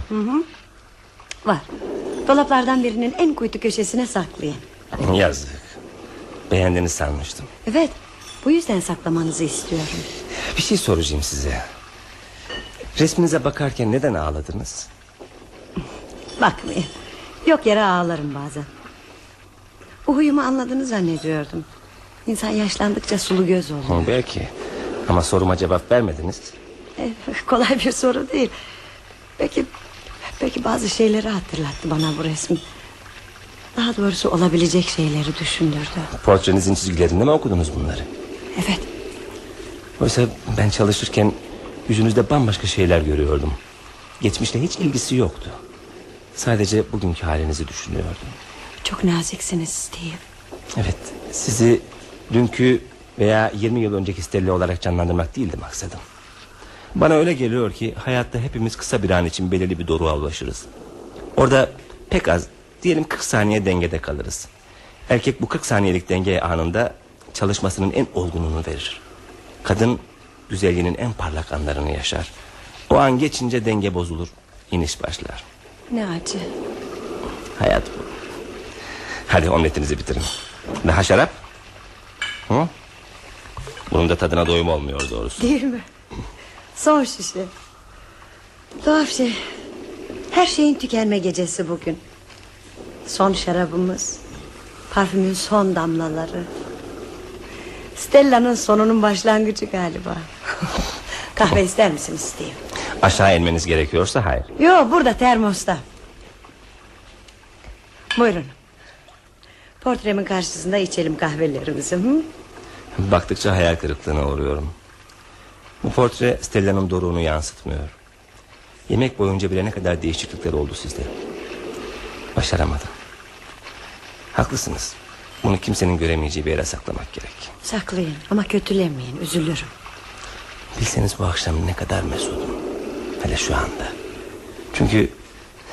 Var. Dolaplardan birinin en kuytu köşesine saklayın. Yazık. Beğendiniz sanmıştım. Evet. Bu yüzden saklamanızı istiyorum. Bir şey soracağım size. Resminize bakarken neden ağladınız? Bakmayın. Yok yere ağlarım bazen. Bu huyumu anladığını zannediyordum. İnsan yaşlandıkça sulu göz olur. Hı, belki. Ama soruma cevap vermediniz. Eh, kolay bir soru değil. Peki, peki bazı şeyleri hatırlattı bana bu resim. Daha doğrusu olabilecek şeyleri düşündürdü. Portrenizin çizgilerinde mi okudunuz bunları? Evet. Oysa ben çalışırken yüzünüzde bambaşka şeyler görüyordum. Geçmişle hiç ilgisi yoktu. Sadece bugünkü halinizi düşünüyordum. Çok naziksiniz Steve. Evet, sizi dünkü veya 20 yıl önceki Stella olarak canlandırmak değildi maksadım. Bana öyle geliyor ki hayatta hepimiz kısa bir an için belirli bir doruğa ulaşırız. Orada pek az, diyelim 40 saniye dengede kalırız. Erkek bu 40 saniyelik denge anında çalışmasının en olgununu verir. Kadın güzelliğinin en parlak anlarını yaşar. O an geçince denge bozulur, iniş başlar. Ne acı. Hayat bu. Hadi omletinizi bitirin. Daha şarap? Hı? Bunun da tadına doyum olmuyor doğrusu. Değil mi? Son şişe. Tuhaf şey. Her şeyin tükenme gecesi bugün. Son şarabımız. Parfümün son damlaları. Stella'nın sonunun başlangıcı galiba. (laughs) Kahve ister misiniz Steve? Aşağı inmeniz gerekiyorsa hayır. Yo burada termosta. Buyurun. Portremin karşısında içelim kahvelerimizi. Hı? Baktıkça hayal kırıklığına uğruyorum. Bu portre Stella'nın doruğunu yansıtmıyor. Yemek boyunca bile ne kadar değişiklikler oldu sizde. Başaramadım. Haklısınız. Bunu kimsenin göremeyeceği bir yere saklamak gerek. Saklayın ama kötülemeyin üzülürüm. Bilseniz bu akşam ne kadar mesudum. Hele şu anda. Çünkü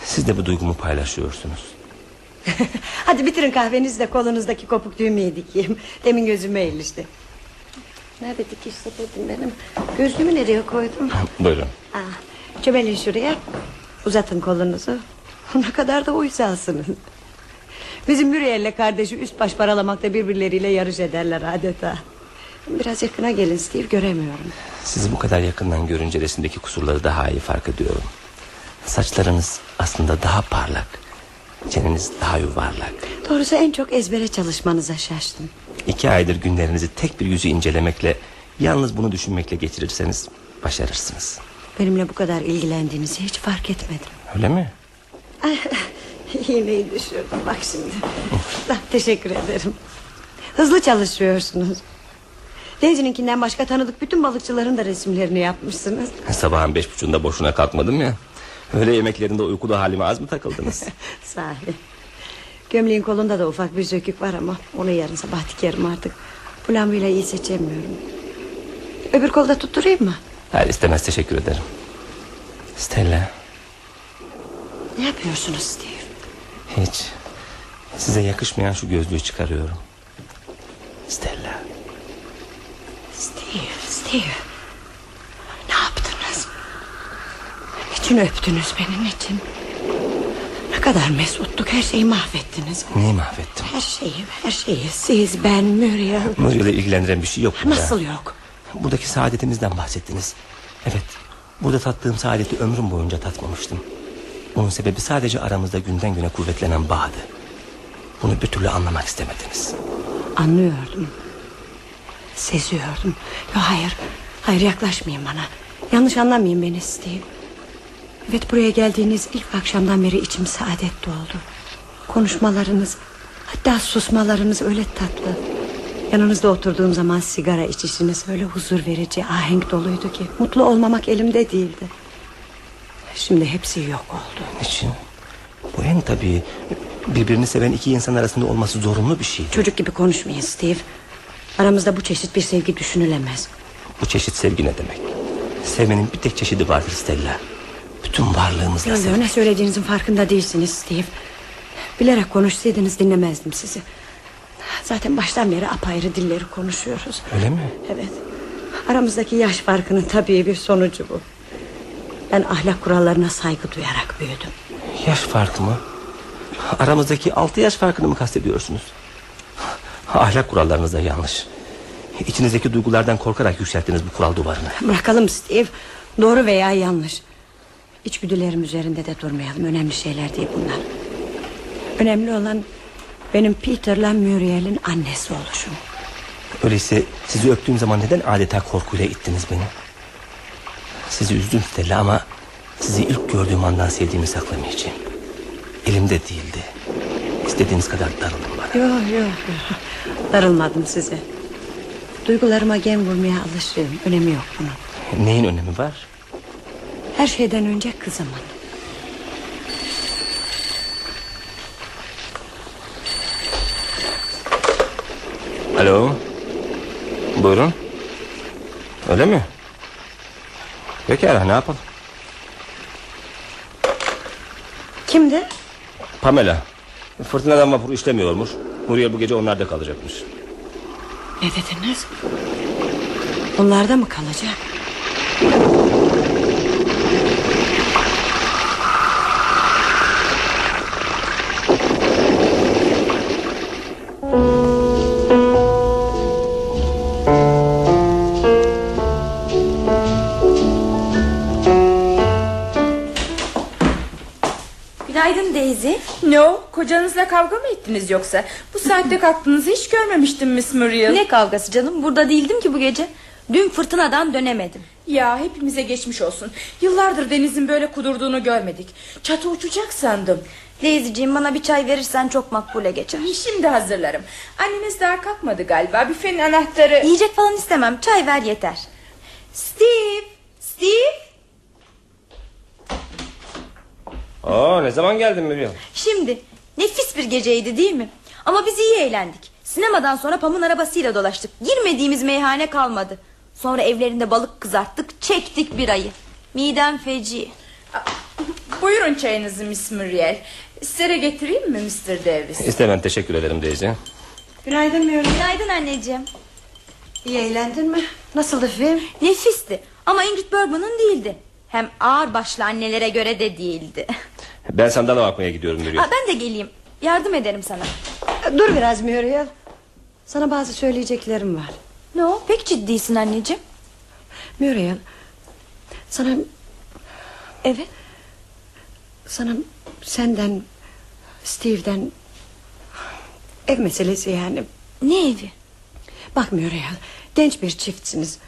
siz de bu duygumu paylaşıyorsunuz. (laughs) Hadi bitirin kahvenizi de kolunuzdaki kopuk düğmeyi dikeyim. Demin gözüme ilişti. Nerede dikiş sepetim benim? Gözlüğümü nereye koydum? Buyurun. Ah, çömelin şuraya. Uzatın kolunuzu. (laughs) Ne kadar da uysalsınız. Bizim Muriel'le kardeşi üst baş paralamakta birbirleriyle yarış ederler adeta. Biraz yakına gelin Steve göremiyorum. Sizi bu kadar yakından görünce resimdeki kusurları daha iyi fark ediyorum. Saçlarınız aslında daha parlak. Çeneniz daha yuvarlak. Doğrusu en çok ezbere çalışmanıza şaştım. İki aydır günlerinizi tek bir yüzü incelemekle... ...yalnız bunu düşünmekle geçirirseniz başarırsınız. Benimle bu kadar ilgilendiğinizi hiç fark etmedim. Öyle mi? (laughs) İğneyi düşürdüm bak şimdi. Teşekkür ederim. Hızlı çalışıyorsunuz. Daisy'ninkinden başka tanıdık bütün balıkçıların da resimlerini yapmışsınız. Sabahın beş buçuğunda boşuna kalkmadım ya. Öğle yemeklerinde uykuda halime az mı takıldınız? (laughs) Sahi. Gömleğin kolunda da ufak bir sökük var ama onu yarın sabah dikerim artık. Bu lambayla iyi seçemiyorum. Öbür kolda tutturayım mı? Hayır istemez teşekkür ederim. Stella Ne yapıyorsunuz Steve? hiç size yakışmayan şu gözlüğü çıkarıyorum. Stella Steve, Steve. Ne yaptınız? Niçin öptünüz beni niçin? Ne kadar mesuttuk her şeyi mahvettiniz. neyi mahvettim? Her şeyi, her şeyi. Siz, ben, Muriel. Muriel'i ilgilendiren bir şey yok burada. Nasıl yok? Buradaki saadetinizden bahsettiniz. Evet. Burada tattığım saadeti ömrüm boyunca tatmamıştım. Bunun sebebi sadece aramızda günden güne kuvvetlenen bağdı. Bunu bir türlü anlamak istemediniz. Anlıyordum. Seziyordum. Yo, hayır. Hayır yaklaşmayın bana. Yanlış anlamayın beni Steve. Evet buraya geldiğiniz ilk akşamdan beri içim saadet doldu. Konuşmalarınız hatta susmalarınız öyle tatlı. Yanınızda oturduğum zaman sigara içişiniz öyle huzur verici ahenk doluydu ki mutlu olmamak elimde değildi. Şimdi hepsi yok oldu. Niçin? Bu en tabii birbirini seven iki insan arasında olması zorunlu bir şeydi. Çocuk gibi konuşmayın Steve. Aramızda bu çeşit bir sevgi düşünülemez. Bu çeşit sevgi ne demek? Sevmenin bir tek çeşidi vardır Stella. Bütün varlığımızla sevmek. ne söylediğinizin farkında değilsiniz Steve. Bilerek konuşsaydınız dinlemezdim sizi. Zaten baştan beri apayrı dilleri konuşuyoruz. Öyle mi? Evet. Aramızdaki yaş farkının tabii bir sonucu bu. Ben ahlak kurallarına saygı duyarak büyüdüm. Yaş farkı mı? Aramızdaki altı yaş farkını mı kastediyorsunuz? Ahlak kurallarınız da yanlış. İçinizdeki duygulardan korkarak yükselttiniz bu kural duvarını. Bırakalım Steve. Doğru veya yanlış. İçgüdülerim üzerinde de durmayalım. Önemli şeyler değil bunlar. Önemli olan benim Peter'la Muriel'in annesi oluşum. Öyleyse sizi öptüğüm zaman neden adeta korkuyla ittiniz beni? Sizi üzdüm Stella ama sizi ilk gördüğüm andan sevdiğimi saklamayacağım. Elimde değildi. İstediğiniz kadar darılın bana. Yok yok. Darılmadım size. Duygularıma gem vurmaya alışığım Önemi yok bunun Neyin önemi var? Her şeyden önce kızımın Alo. Buyurun. Öyle mi? Pekala ne yapalım? Kimdi? Pamela. Fırtınadan vapur işlemiyormuş. Muriel bu gece onlarda kalacakmış. Ne dediniz? Onlarda mı kalacak? Ne o? Kocanızla kavga mı ettiniz yoksa? Bu saatte kalktığınızı hiç görmemiştim Miss Muriel. Ne kavgası canım? Burada değildim ki bu gece. Dün fırtınadan dönemedim. Ya hepimize geçmiş olsun. Yıllardır denizin böyle kudurduğunu görmedik. Çatı uçacak sandım. Daisy'ciğim bana bir çay verirsen çok makbule geçer. Şimdi hazırlarım. Anneniz daha kalkmadı galiba. Büfenin anahtarı... Yiyecek falan istemem. Çay ver yeter. Steve! Steve! Aa ne zaman geldin Muriel? Şimdi nefis bir geceydi değil mi? Ama biz iyi eğlendik. Sinemadan sonra Pam'ın arabasıyla dolaştık. Girmediğimiz meyhane kalmadı. Sonra evlerinde balık kızarttık, çektik bir ayı. Midem feci. Buyurun çayınızı Miss Muriel. Size getireyim mi Mr. Davis? İstemem teşekkür ederim Daisy. Günaydın Muriel Günaydın anneciğim. İyi eğlendin mi? Nasıldı film? Nefisti ama Ingrid Bergman'ın değildi. Hem ağır başlı annelere göre de değildi. (laughs) Ben sandala bakmaya gidiyorum Muriel. Aa, ben de geleyim. Yardım ederim sana. Dur biraz Muriel Sana bazı söyleyeceklerim var Ne o? Pek ciddisin anneciğim. Muriel Sana Evet. Sana senden Steve'den Ev meselesi yani Ne evi? Bak Muriel Genç bir çiftsiniz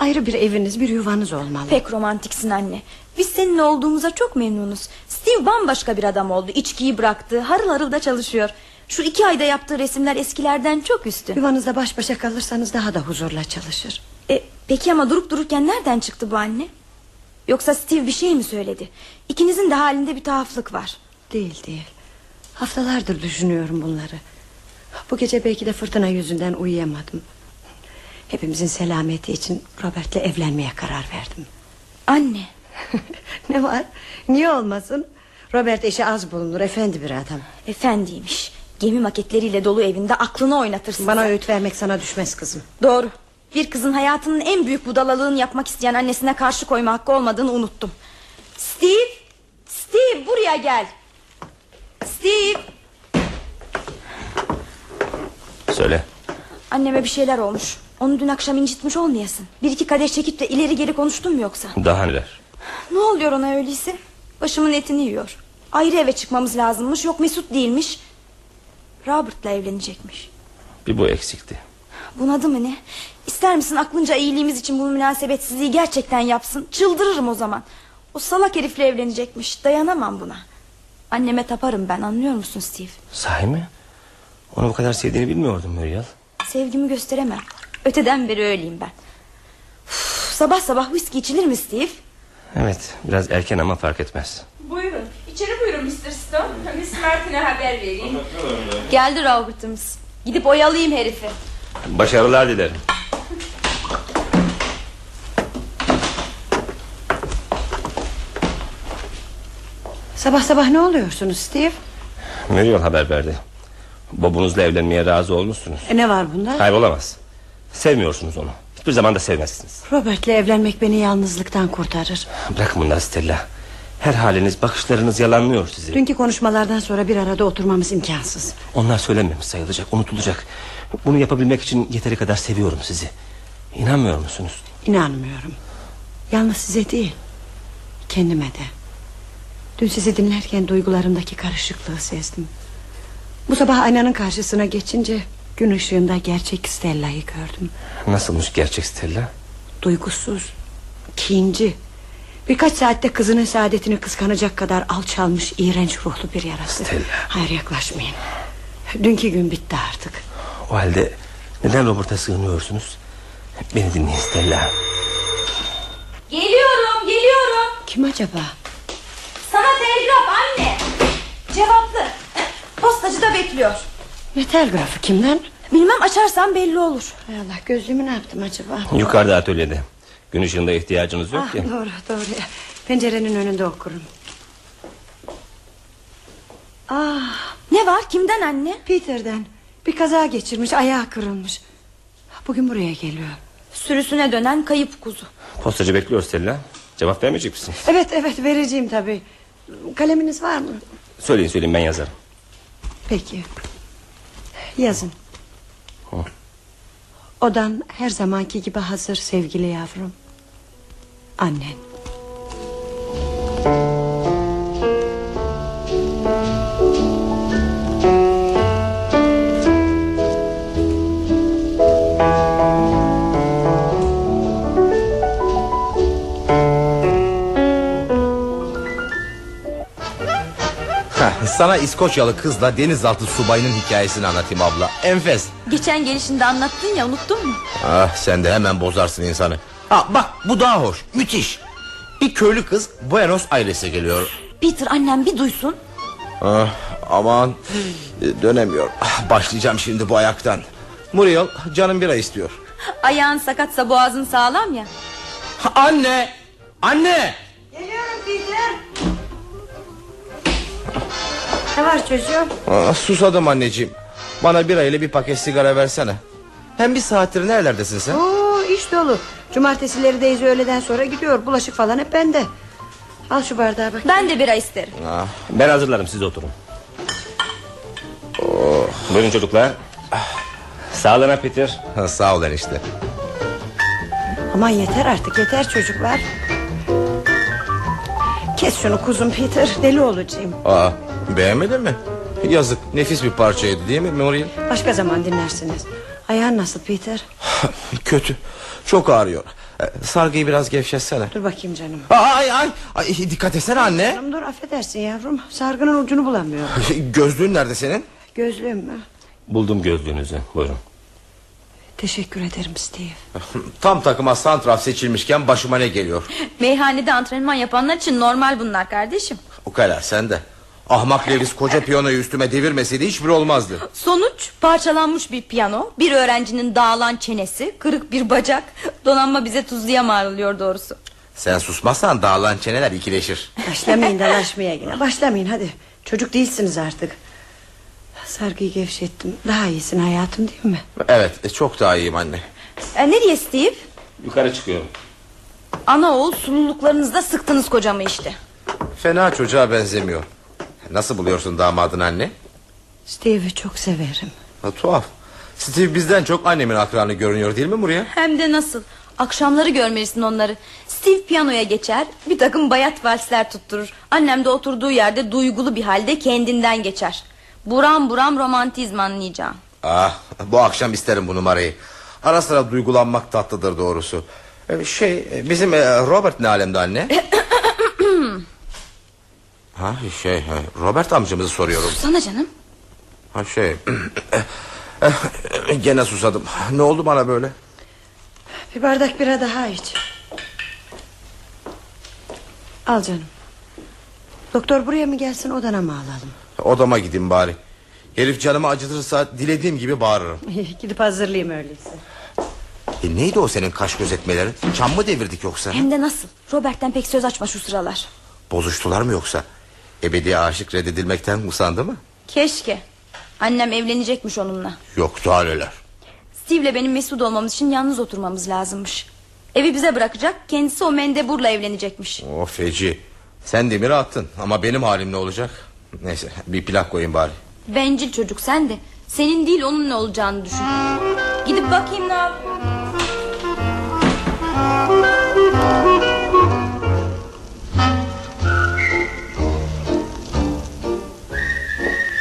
Ayrı bir eviniz bir yuvanız olmalı Pek romantiksin anne. Biz seninle olduğumuza çok memnunuz. Steve bambaşka bir adam oldu. İçkiyi bıraktı. Harıl harıl da çalışıyor. Şu iki ayda yaptığı resimler eskilerden çok üstün. Yuvanızda baş başa kalırsanız daha da huzurla çalışır E, peki ama durup dururken nereden çıktı bu anne? Yoksa Steve bir şey mi söyledi? İkinizin de halinde bir tuhaflık var. Değil değil Haftalardır düşünüyorum bunları Bu gece belki de fırtına yüzünden uyuyamadım Hepimizin selameti için Robert'le evlenmeye karar verdim Anne. (laughs) Ne var niye olmasın Robert eşi az bulunur efendi bir adam Efendiymiş. Gemi maketleriyle dolu evinde aklını oynatırsın. Bana sen. öğüt vermek sana düşmez kızım Doğru. Bir kızın hayatının en büyük budalalığını yapmak isteyen annesine karşı koyma hakkı olmadığını unuttum. Steve! Steve buraya gel. Steve! Söyle. Anneme bir şeyler olmuş. Onu dün akşam incitmiş olmayasın. Bir iki kadeh çekip de ileri geri konuştun mu yoksa? Daha neler? Ne oluyor ona öyleyse? Başımın etini yiyor. Ayrı eve çıkmamız lazımmış. Yok Mesut değilmiş. Robert'la evlenecekmiş. Bir bu eksikti. Bunadı mı ne? İster misin aklınca iyiliğimiz için bu münasebetsizliği gerçekten yapsın? Çıldırırım o zaman. O salak herifle evlenecekmiş. Dayanamam buna. Anneme taparım ben anlıyor musun Steve? Sahi mi? Onu bu kadar sevdiğini bilmiyordum Muriel. Sevgimi gösteremem. Öteden beri öyleyim ben. Uf, sabah sabah whisky içilir mi Steve? Evet biraz erken ama fark etmez. Buyurun. İçeri buyurun Mr. Stone. Miss Martin'e haber vereyim. Geldi Robert'ımız. Gidip oyalayayım herifi. Başarılar dilerim. Sabah sabah ne oluyorsunuz Steve Muriel haber verdi. Bobunuzla evlenmeye razı olmuşsunuz. e, Ne var bunda Kaybolamaz. Sevmiyorsunuz onu. Hiçbir zaman da sevmezsiniz. Robert'le evlenmek beni yalnızlıktan kurtarır Bırakın bunları Stella. Her haliniz, bakışlarınız yalanlıyor sizi. Dünkü konuşmalardan sonra bir arada oturmamız imkansız Onlar söylenmemiş sayılacak, unutulacak. Bunu yapabilmek için yeteri kadar seviyorum sizi. İnanmıyor musunuz? İnanmıyorum Yalnız size değil Kendime de Dün sizi dinlerken duygularımdaki karışıklığı sezdim Bu sabah aynanın karşısına geçince Gün ışığında gerçek Stella'yı gördüm Nasılmış gerçek Stella? Duygusuz Kinci Birkaç saatte kızının saadetini kıskanacak kadar alçalmış iğrenç ruhlu bir yarası Stella. Hayır yaklaşmayın Dünkü gün bitti artık O halde Neden Robert'a sığınıyorsunuz? Beni dinleyin Stella. Geliyorum geliyorum. Kim acaba? Sana telgraf anne. Cevaplı. Postacı da bekliyor. Ne telgrafı kimden? Bilmem açarsam belli olur. Hay Allah gözlüğümü ne yaptım acaba? Yukarıda atölyede. Gün ışığında ihtiyacınız yok Ah, ki. doğru doğru. Pencerenin önünde okurum. Ah Ne var kimden anne? Peter'den. Bir kaza geçirmiş ayağı kırılmış. Bugün buraya geliyor. Sürüsüne dönen kayıp kuzu. Postacı bekliyor Stella. Cevap vermeyecek misin? Evet evet vereceğim tabii. Kaleminiz var mı? Söyleyin söyleyin ben yazarım. Peki. Yazın. Hı. Odan her zamanki gibi hazır sevgili yavrum. Annen. Sana İskoçyalı kızla denizaltı subayının hikayesini anlatayım abla. Enfes. Geçen gelişinde anlattın ya unuttun mu? Ah sen de hemen bozarsın insanı. Ha bak bu daha hoş. Müthiş. Bir köylü kız Buenos Aires'e geliyor. Peter annem bir duysun. Ah, aman e, dönemiyorum. Ah, Başlayacağım şimdi bu ayaktan. Muriel canım bira istiyor. Ayağın sakatsa boğazın sağlam ya. Anne! Anne! Ne var çocuğum? Ah, susadım anneciğim. Bana bira ile bir paket sigara versene. Hem bir saattir nerelerdesin sen? Oo iş dolu. Cumartesileri Deyze öğleden sonra gidiyor. Bulaşık falan hep bende. Al şu bardağı bak. Ben de bira isterim. Ah, Ben hazırlarım siz oturun. Buyurun çocuklar. Sağlana Peter. ha, sağ ol enişte. Aman yeter artık yeter çocuklar. Kes şunu kuzum Peter. Deli olacağım. Aa, beğenmedin mi? Yazık nefis bir parçaydı değil mi Muriel? Başka zaman dinlersiniz. Ayağın nasıl Peter? (laughs) Kötü. Çok ağrıyor. Ee, Sargıyı biraz gevşetsene. Dur bakayım canım. Ay ay ay dikkat etsene anne. Canım dur affedersin yavrum. Sargının ucunu bulamıyorum. (laughs) Gözlüğün nerede senin? Gözlüğüm mü? Buldum gözlüğünüzü. Buyurun. Teşekkür ederim Steve. (laughs) Tam takıma santraf seçilmişken başıma ne geliyor? Meyhanede antrenman yapanlar için normal bunlar kardeşim. O kadar sen de. Ahmak Lewis koca piyanoyu üstüme devirmeseydi hiçbir olmazdı. Sonuç parçalanmış bir piyano, bir öğrencinin dağılan çenesi, kırık bir bacak. Donanma bize tuzluya marulıyor doğrusu. Sen susmazsan dağılan çeneler ikileşir. Başlamayın (laughs) dalaşmaya yine. Başlamayın hadi. Çocuk değilsiniz artık. Sargıyı gevşettim. Daha iyisin hayatım değil mi? Evet e, çok daha iyiyim anne. E, nereye Steve? Yukarı çıkıyorum. Ana oğul sululuklarınızda sıktınız kocamı işte. Fena çocuğa benzemiyor. Nasıl buluyorsun damadın anne? Steve'i çok severim. Ha, tuhaf. Steve bizden çok annemin akranı görünüyor değil mi buraya? Hem de nasıl? Akşamları görmelisin onları. Steve piyanoya geçer, bir takım bayat valsler tutturur. Annem de oturduğu yerde duygulu bir halde kendinden geçer. Buram buram romantizm anlayacağım. Ah, bu akşam isterim bu numarayı. Ara sıra duygulanmak tatlıdır doğrusu. Ee, Şey e, bizim e, Robert ne alemde anne? (laughs) ha şey Robert amcamızı soruyorum. Sana canım. Ha şey (clears throat) gene susadım. Ne oldu bana böyle? Bir bardak bira daha iç. Al canım. Doktor buraya mı gelsin odana mı alalım? Odama gideyim bari. Herif canımı acıtırsa dilediğim gibi bağırırım. (laughs) Gidip hazırlayayım öyleyse. E, neydi o senin kaş gözetmelerin? Çam mı devirdik yoksa? Hem de nasıl? Robert'ten pek söz açma şu sıralar. Bozuştular mı yoksa? Ebedi aşık reddedilmekten usandı mı? Keşke. Annem evlenecekmiş onunla. Yok daha neler. Steve'le benim mesut olmamız için yalnız oturmamız lazımmış. Evi bize bırakacak, kendisi o mendeburla evlenecekmiş. O feci. Sen demiri attın ama benim halim ne olacak? Neyse bir plak koyayım bari. Bencil çocuk sen de. Senin değil onun ne olacağını düşün. Gidip bakayım ne yapıyor.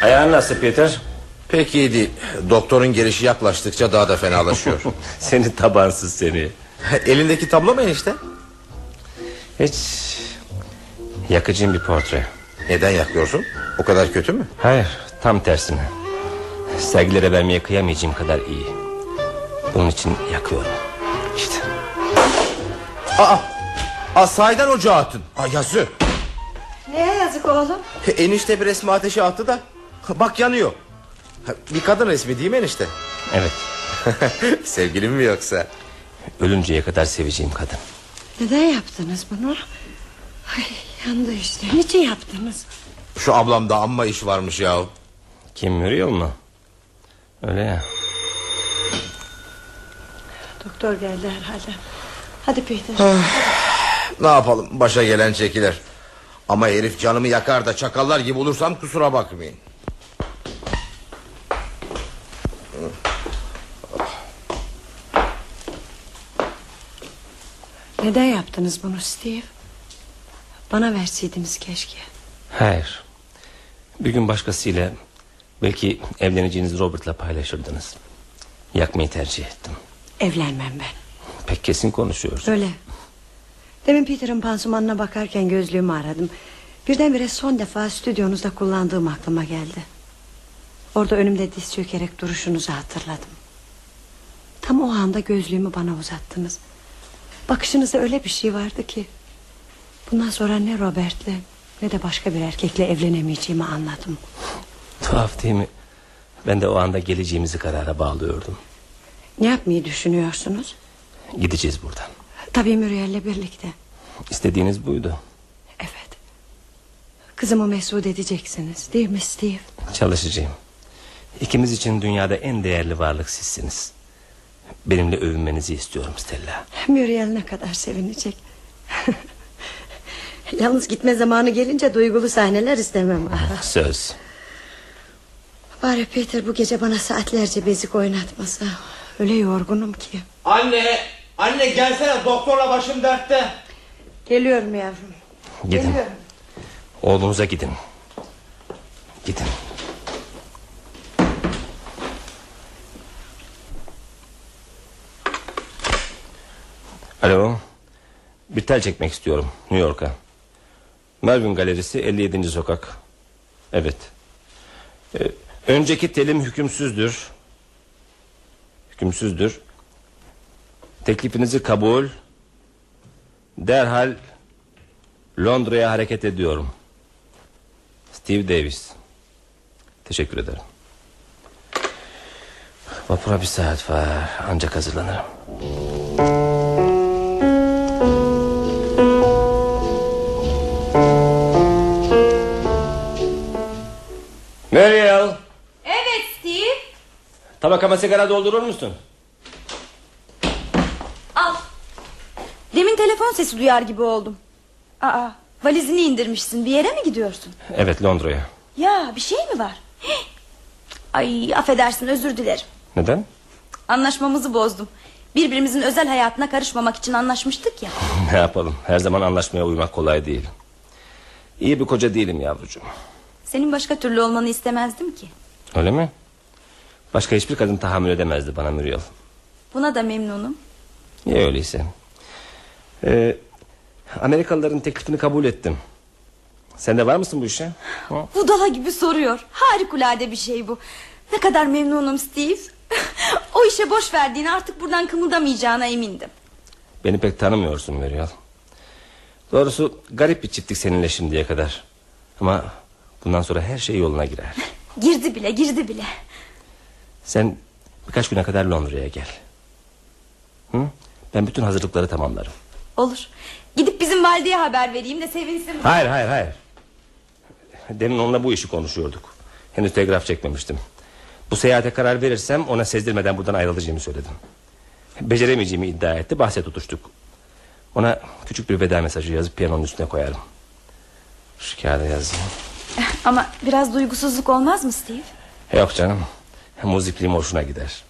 Ayağın nasıl Peter? Pek iyi değil. Doktorun gelişi yaklaştıkça daha da fenalaşıyor. (laughs) Seni tabansız seni. Elindeki tablo mu enişte? Hiç yakıcım bir portre. Neden yakıyorsun? O kadar kötü mü? Hayır tam tersine. Sergilere vermeye kıyamayacağım kadar iyi. Bunun için yakıyorum. İşte. Aa, aa sahiden ocağa attın. Aa, yazı. Neye yazık oğlum? Enişte bir resmi ateşe attı da. Bak yanıyor. Bir kadın resmi değil mi enişte? Evet. (laughs) Sevgilin mi yoksa? Ölünceye kadar seveceğim kadın. Neden yaptınız bunu? Ay yandı işte. Niçin yaptınız? Şu ablamda amma iş varmış ya. Kim Muriel mu? Öyle ya. Doktor geldi herhalde. Hadi Peter. Ne yapalım başa gelen çekilir. Ama herif canımı yakar da çakallar gibi olursam kusura bakmayın. Neden yaptınız bunu Steve? Bana verseydiniz keşke. Hayır. Bir gün başkasıyla belki evleneceğiniz Robert'la paylaşırdınız. Yakmayı tercih ettim. Evlenmem ben. Pek kesin konuşuyoruz. Öyle. Demin Peter'ın pansumanına bakarken gözlüğümü aradım. Birdenbire son defa stüdyonuzda kullandığım aklıma geldi. Orada önümde diz çökerek duruşunuzu hatırladım. Tam o anda gözlüğümü bana uzattınız. Bakışınızda öyle bir şey vardı ki... ...bundan sonra ne Robert'le ne de başka bir erkekle evlenemeyeceğimi anladım. Tuhaf değil mi? Ben de o anda geleceğimizi karara bağlıyordum. Ne yapmayı düşünüyorsunuz? Gideceğiz buradan. Tabii Muriel'le birlikte. İstediğiniz buydu. Evet. Kızımı mesut edeceksiniz değil mi Steve? Çalışacağım. İkimiz için dünyada en değerli varlık sizsiniz. Benimle övünmenizi istiyorum Stella. Muriel ne kadar sevinecek. (laughs) Yalnız gitme zamanı gelince duygulu sahneler istemem. Söz. Bari Peter bu gece bana saatlerce bezik oynatmasa. Öyle yorgunum ki. Anne, anne gelsene doktorla başım dertte. Geliyorum yavrum. Gidin. Geliyorum. Oğlunuza gidin. Gidin. Alo. Bir tel çekmek istiyorum New York'a. Melvin Galerisi 57. sokak. Evet. Ee, önceki telim hükümsüzdür. Hükümsüzdür. Teklifinizi kabul. Derhal Londra'ya hareket ediyorum. Steve Davis. Teşekkür ederim. Vapura bir saat var. Ancak hazırlanırım. Muriel. Evet Steve. Tabakama sigara doldurur musun? Al. Demin telefon sesi duyar gibi oldum. Aa, valizini indirmişsin. Bir yere mi gidiyorsun? Evet Londra'ya. Ya bir şey mi var? (gasps) Ay affedersin özür dilerim. Neden? Anlaşmamızı bozdum. Birbirimizin özel hayatına karışmamak için anlaşmıştık ya. (laughs) Ne yapalım? Her zaman anlaşmaya uymak kolay değil. İyi bir koca değilim yavrucuğum. Senin başka türlü olmanı istemezdim ki. Öyle mi? Başka hiçbir kadın tahammül edemezdi bana Muriel. Buna da memnunum. İyi öyleyse. Ee, Amerikalıların teklifini kabul ettim. Sen de var mısın bu işe? Hı? Budala gibi soruyor. Harikulade bir şey bu. Ne kadar memnunum Steve. (laughs) o işe boş verdiğini artık buradan kımıldamayacağına emindim. Beni pek tanımıyorsun Muriel. Doğrusu garip bir çiftlik seninle şimdiye kadar. Ama bundan sonra her şey yoluna girer. (laughs) Girdi bile girdi bile. Sen birkaç güne kadar Londra'ya gel. Hı? Ben bütün hazırlıkları tamamlarım. Olur. Gidip bizim valideye haber vereyim de sevinsin. Hayır hayır hayır. Demin onunla bu işi konuşuyorduk. Henüz telgraf çekmemiştim. Bu seyahate karar verirsem ona sezdirmeden buradan ayrılacağımı söyledim. Beceremeyeceğimi iddia etti bahse tutuştuk. Ona küçük bir veda mesajı yazıp piyanonun üstüne koyarım. Şu kağıda yazayım. (laughs) Ama biraz duygusuzluk olmaz mı Steve? Yok canım. Muzikliğim hoşuna gider.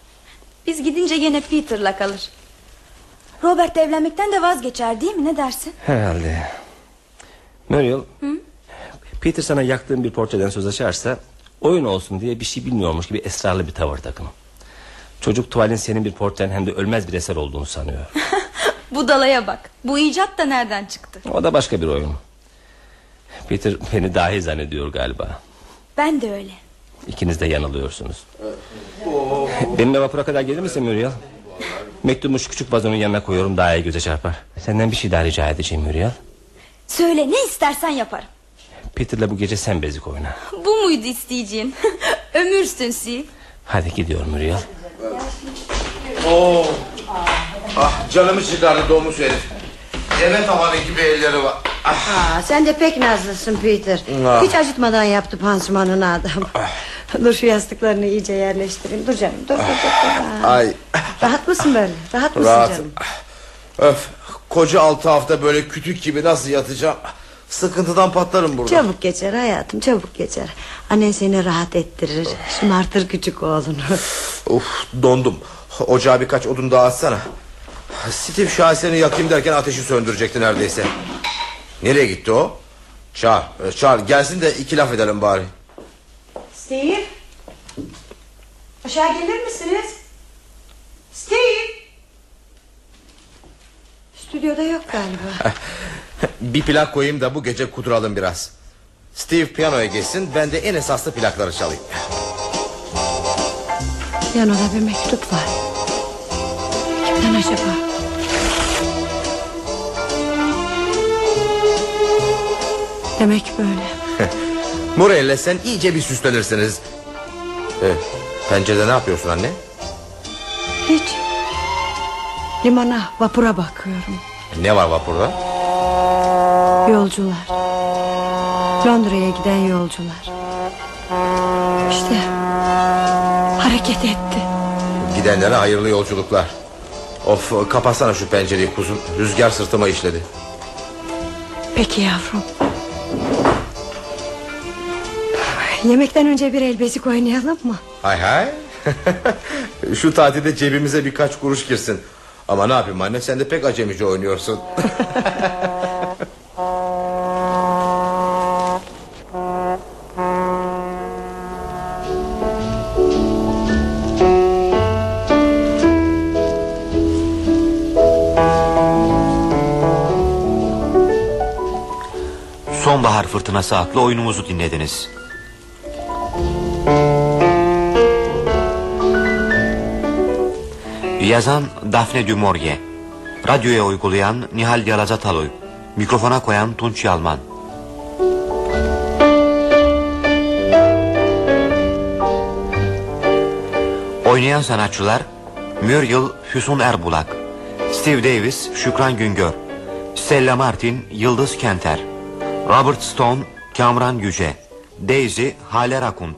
Biz gidince gene Peter'la kalır. Robert de evlenmekten de vazgeçer değil mi ne dersin? Herhalde. Muriel. Peter sana yaktığım bir portreden söz açarsa... ...oyun olsun diye bir şey bilmiyormuş gibi esrarlı bir tavır takın. Çocuk tuvalin senin bir portren hem de ölmez bir eser olduğunu sanıyor. (laughs) Budalaya bak. Bu icat da nereden çıktı? O da başka bir oyun. Peter beni dahi zannediyor galiba. Ben de öyle. İkiniz de yanılıyorsunuz. Benimle vapura kadar gelir misin Muriel? Mektubumu şu küçük vazonun yanına koyuyorum daha iyi göze çarpar. Senden bir şey daha rica edeceğim Muriel. Söyle ne istersen yaparım. Peter'la bu gece sen bezik oyna. Bu muydu isteyeceğin? (laughs) Ömürsün Steve. Hadi gidiyorum Muriel. Oo. Ah canımı çıkardı domuz herif. Evet aman gibi elleri var. Aa, sen de pek nazlısın Peter. Ah. Hiç acıtmadan yaptı pansumanını adam. dur şu yastıklarını iyice yerleştireyim. Dur canım dur dur dur. dur. Aa, Ay Rahat mısın böyle? Rahat mısın canım? Öf koca altı hafta böyle kütük gibi nasıl yatacağım? Sıkıntıdan patlarım burada. Çabuk geçer hayatım çabuk geçer. Annen seni rahat ettirir. Şımartır küçük oğlunu. Uf dondum. Ocağa birkaç odun daha atsana. Steve şaheseni yakayım derken ateşi söndürecekti neredeyse. Nereye gitti o? Çağır, e, çağır gelsin de iki laf edelim bari. Steve. Aşağı gelir misiniz? Steve. Stüdyoda yok galiba. (laughs) Bir plak koyayım da bu gece kuduralım biraz. Steve piyanoya geçsin ben de en esaslı plakları çalayım. Yanında bir mektup var. Kimden acaba? Demek böyle. (laughs) Morelle sen iyice bir süslenirsiniz. Ee, pencerede ne yapıyorsun anne? Hiç. Limana, vapura bakıyorum. Ne var vapurda? Yolcular. Londra'ya giden yolcular. İşte hareket etti. Gidenlere hayırlı yolculuklar. Of kapatsana şu pencereyi kuzum. Rüzgar sırtıma işledi. Peki yavrum. Yemekten önce bir elbezik oynayalım mı? Hay hay. (laughs) şu tatilde cebimize birkaç kuruş girsin. Ama ne yapayım anne sen de pek acemice oynuyorsun. (laughs) Sonbahar Fırtınası adlı oyunumuzu dinlediniz. Yazan Daphne du Maurier Radyoya uygulayan Nihal Yalazataloy. Mikrofona koyan Tunç Yalman. Oynayan sanatçılar Muriel Füsun Erbulak Steve Davis Şükran Güngör Stella Martin Yıldız Kenter Robert Stone Kamran Yüce Daisy Hale Rakunt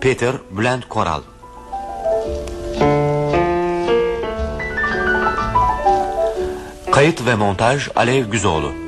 Peter Bülent Koral Kayıt ve montaj Alev Güzoğlu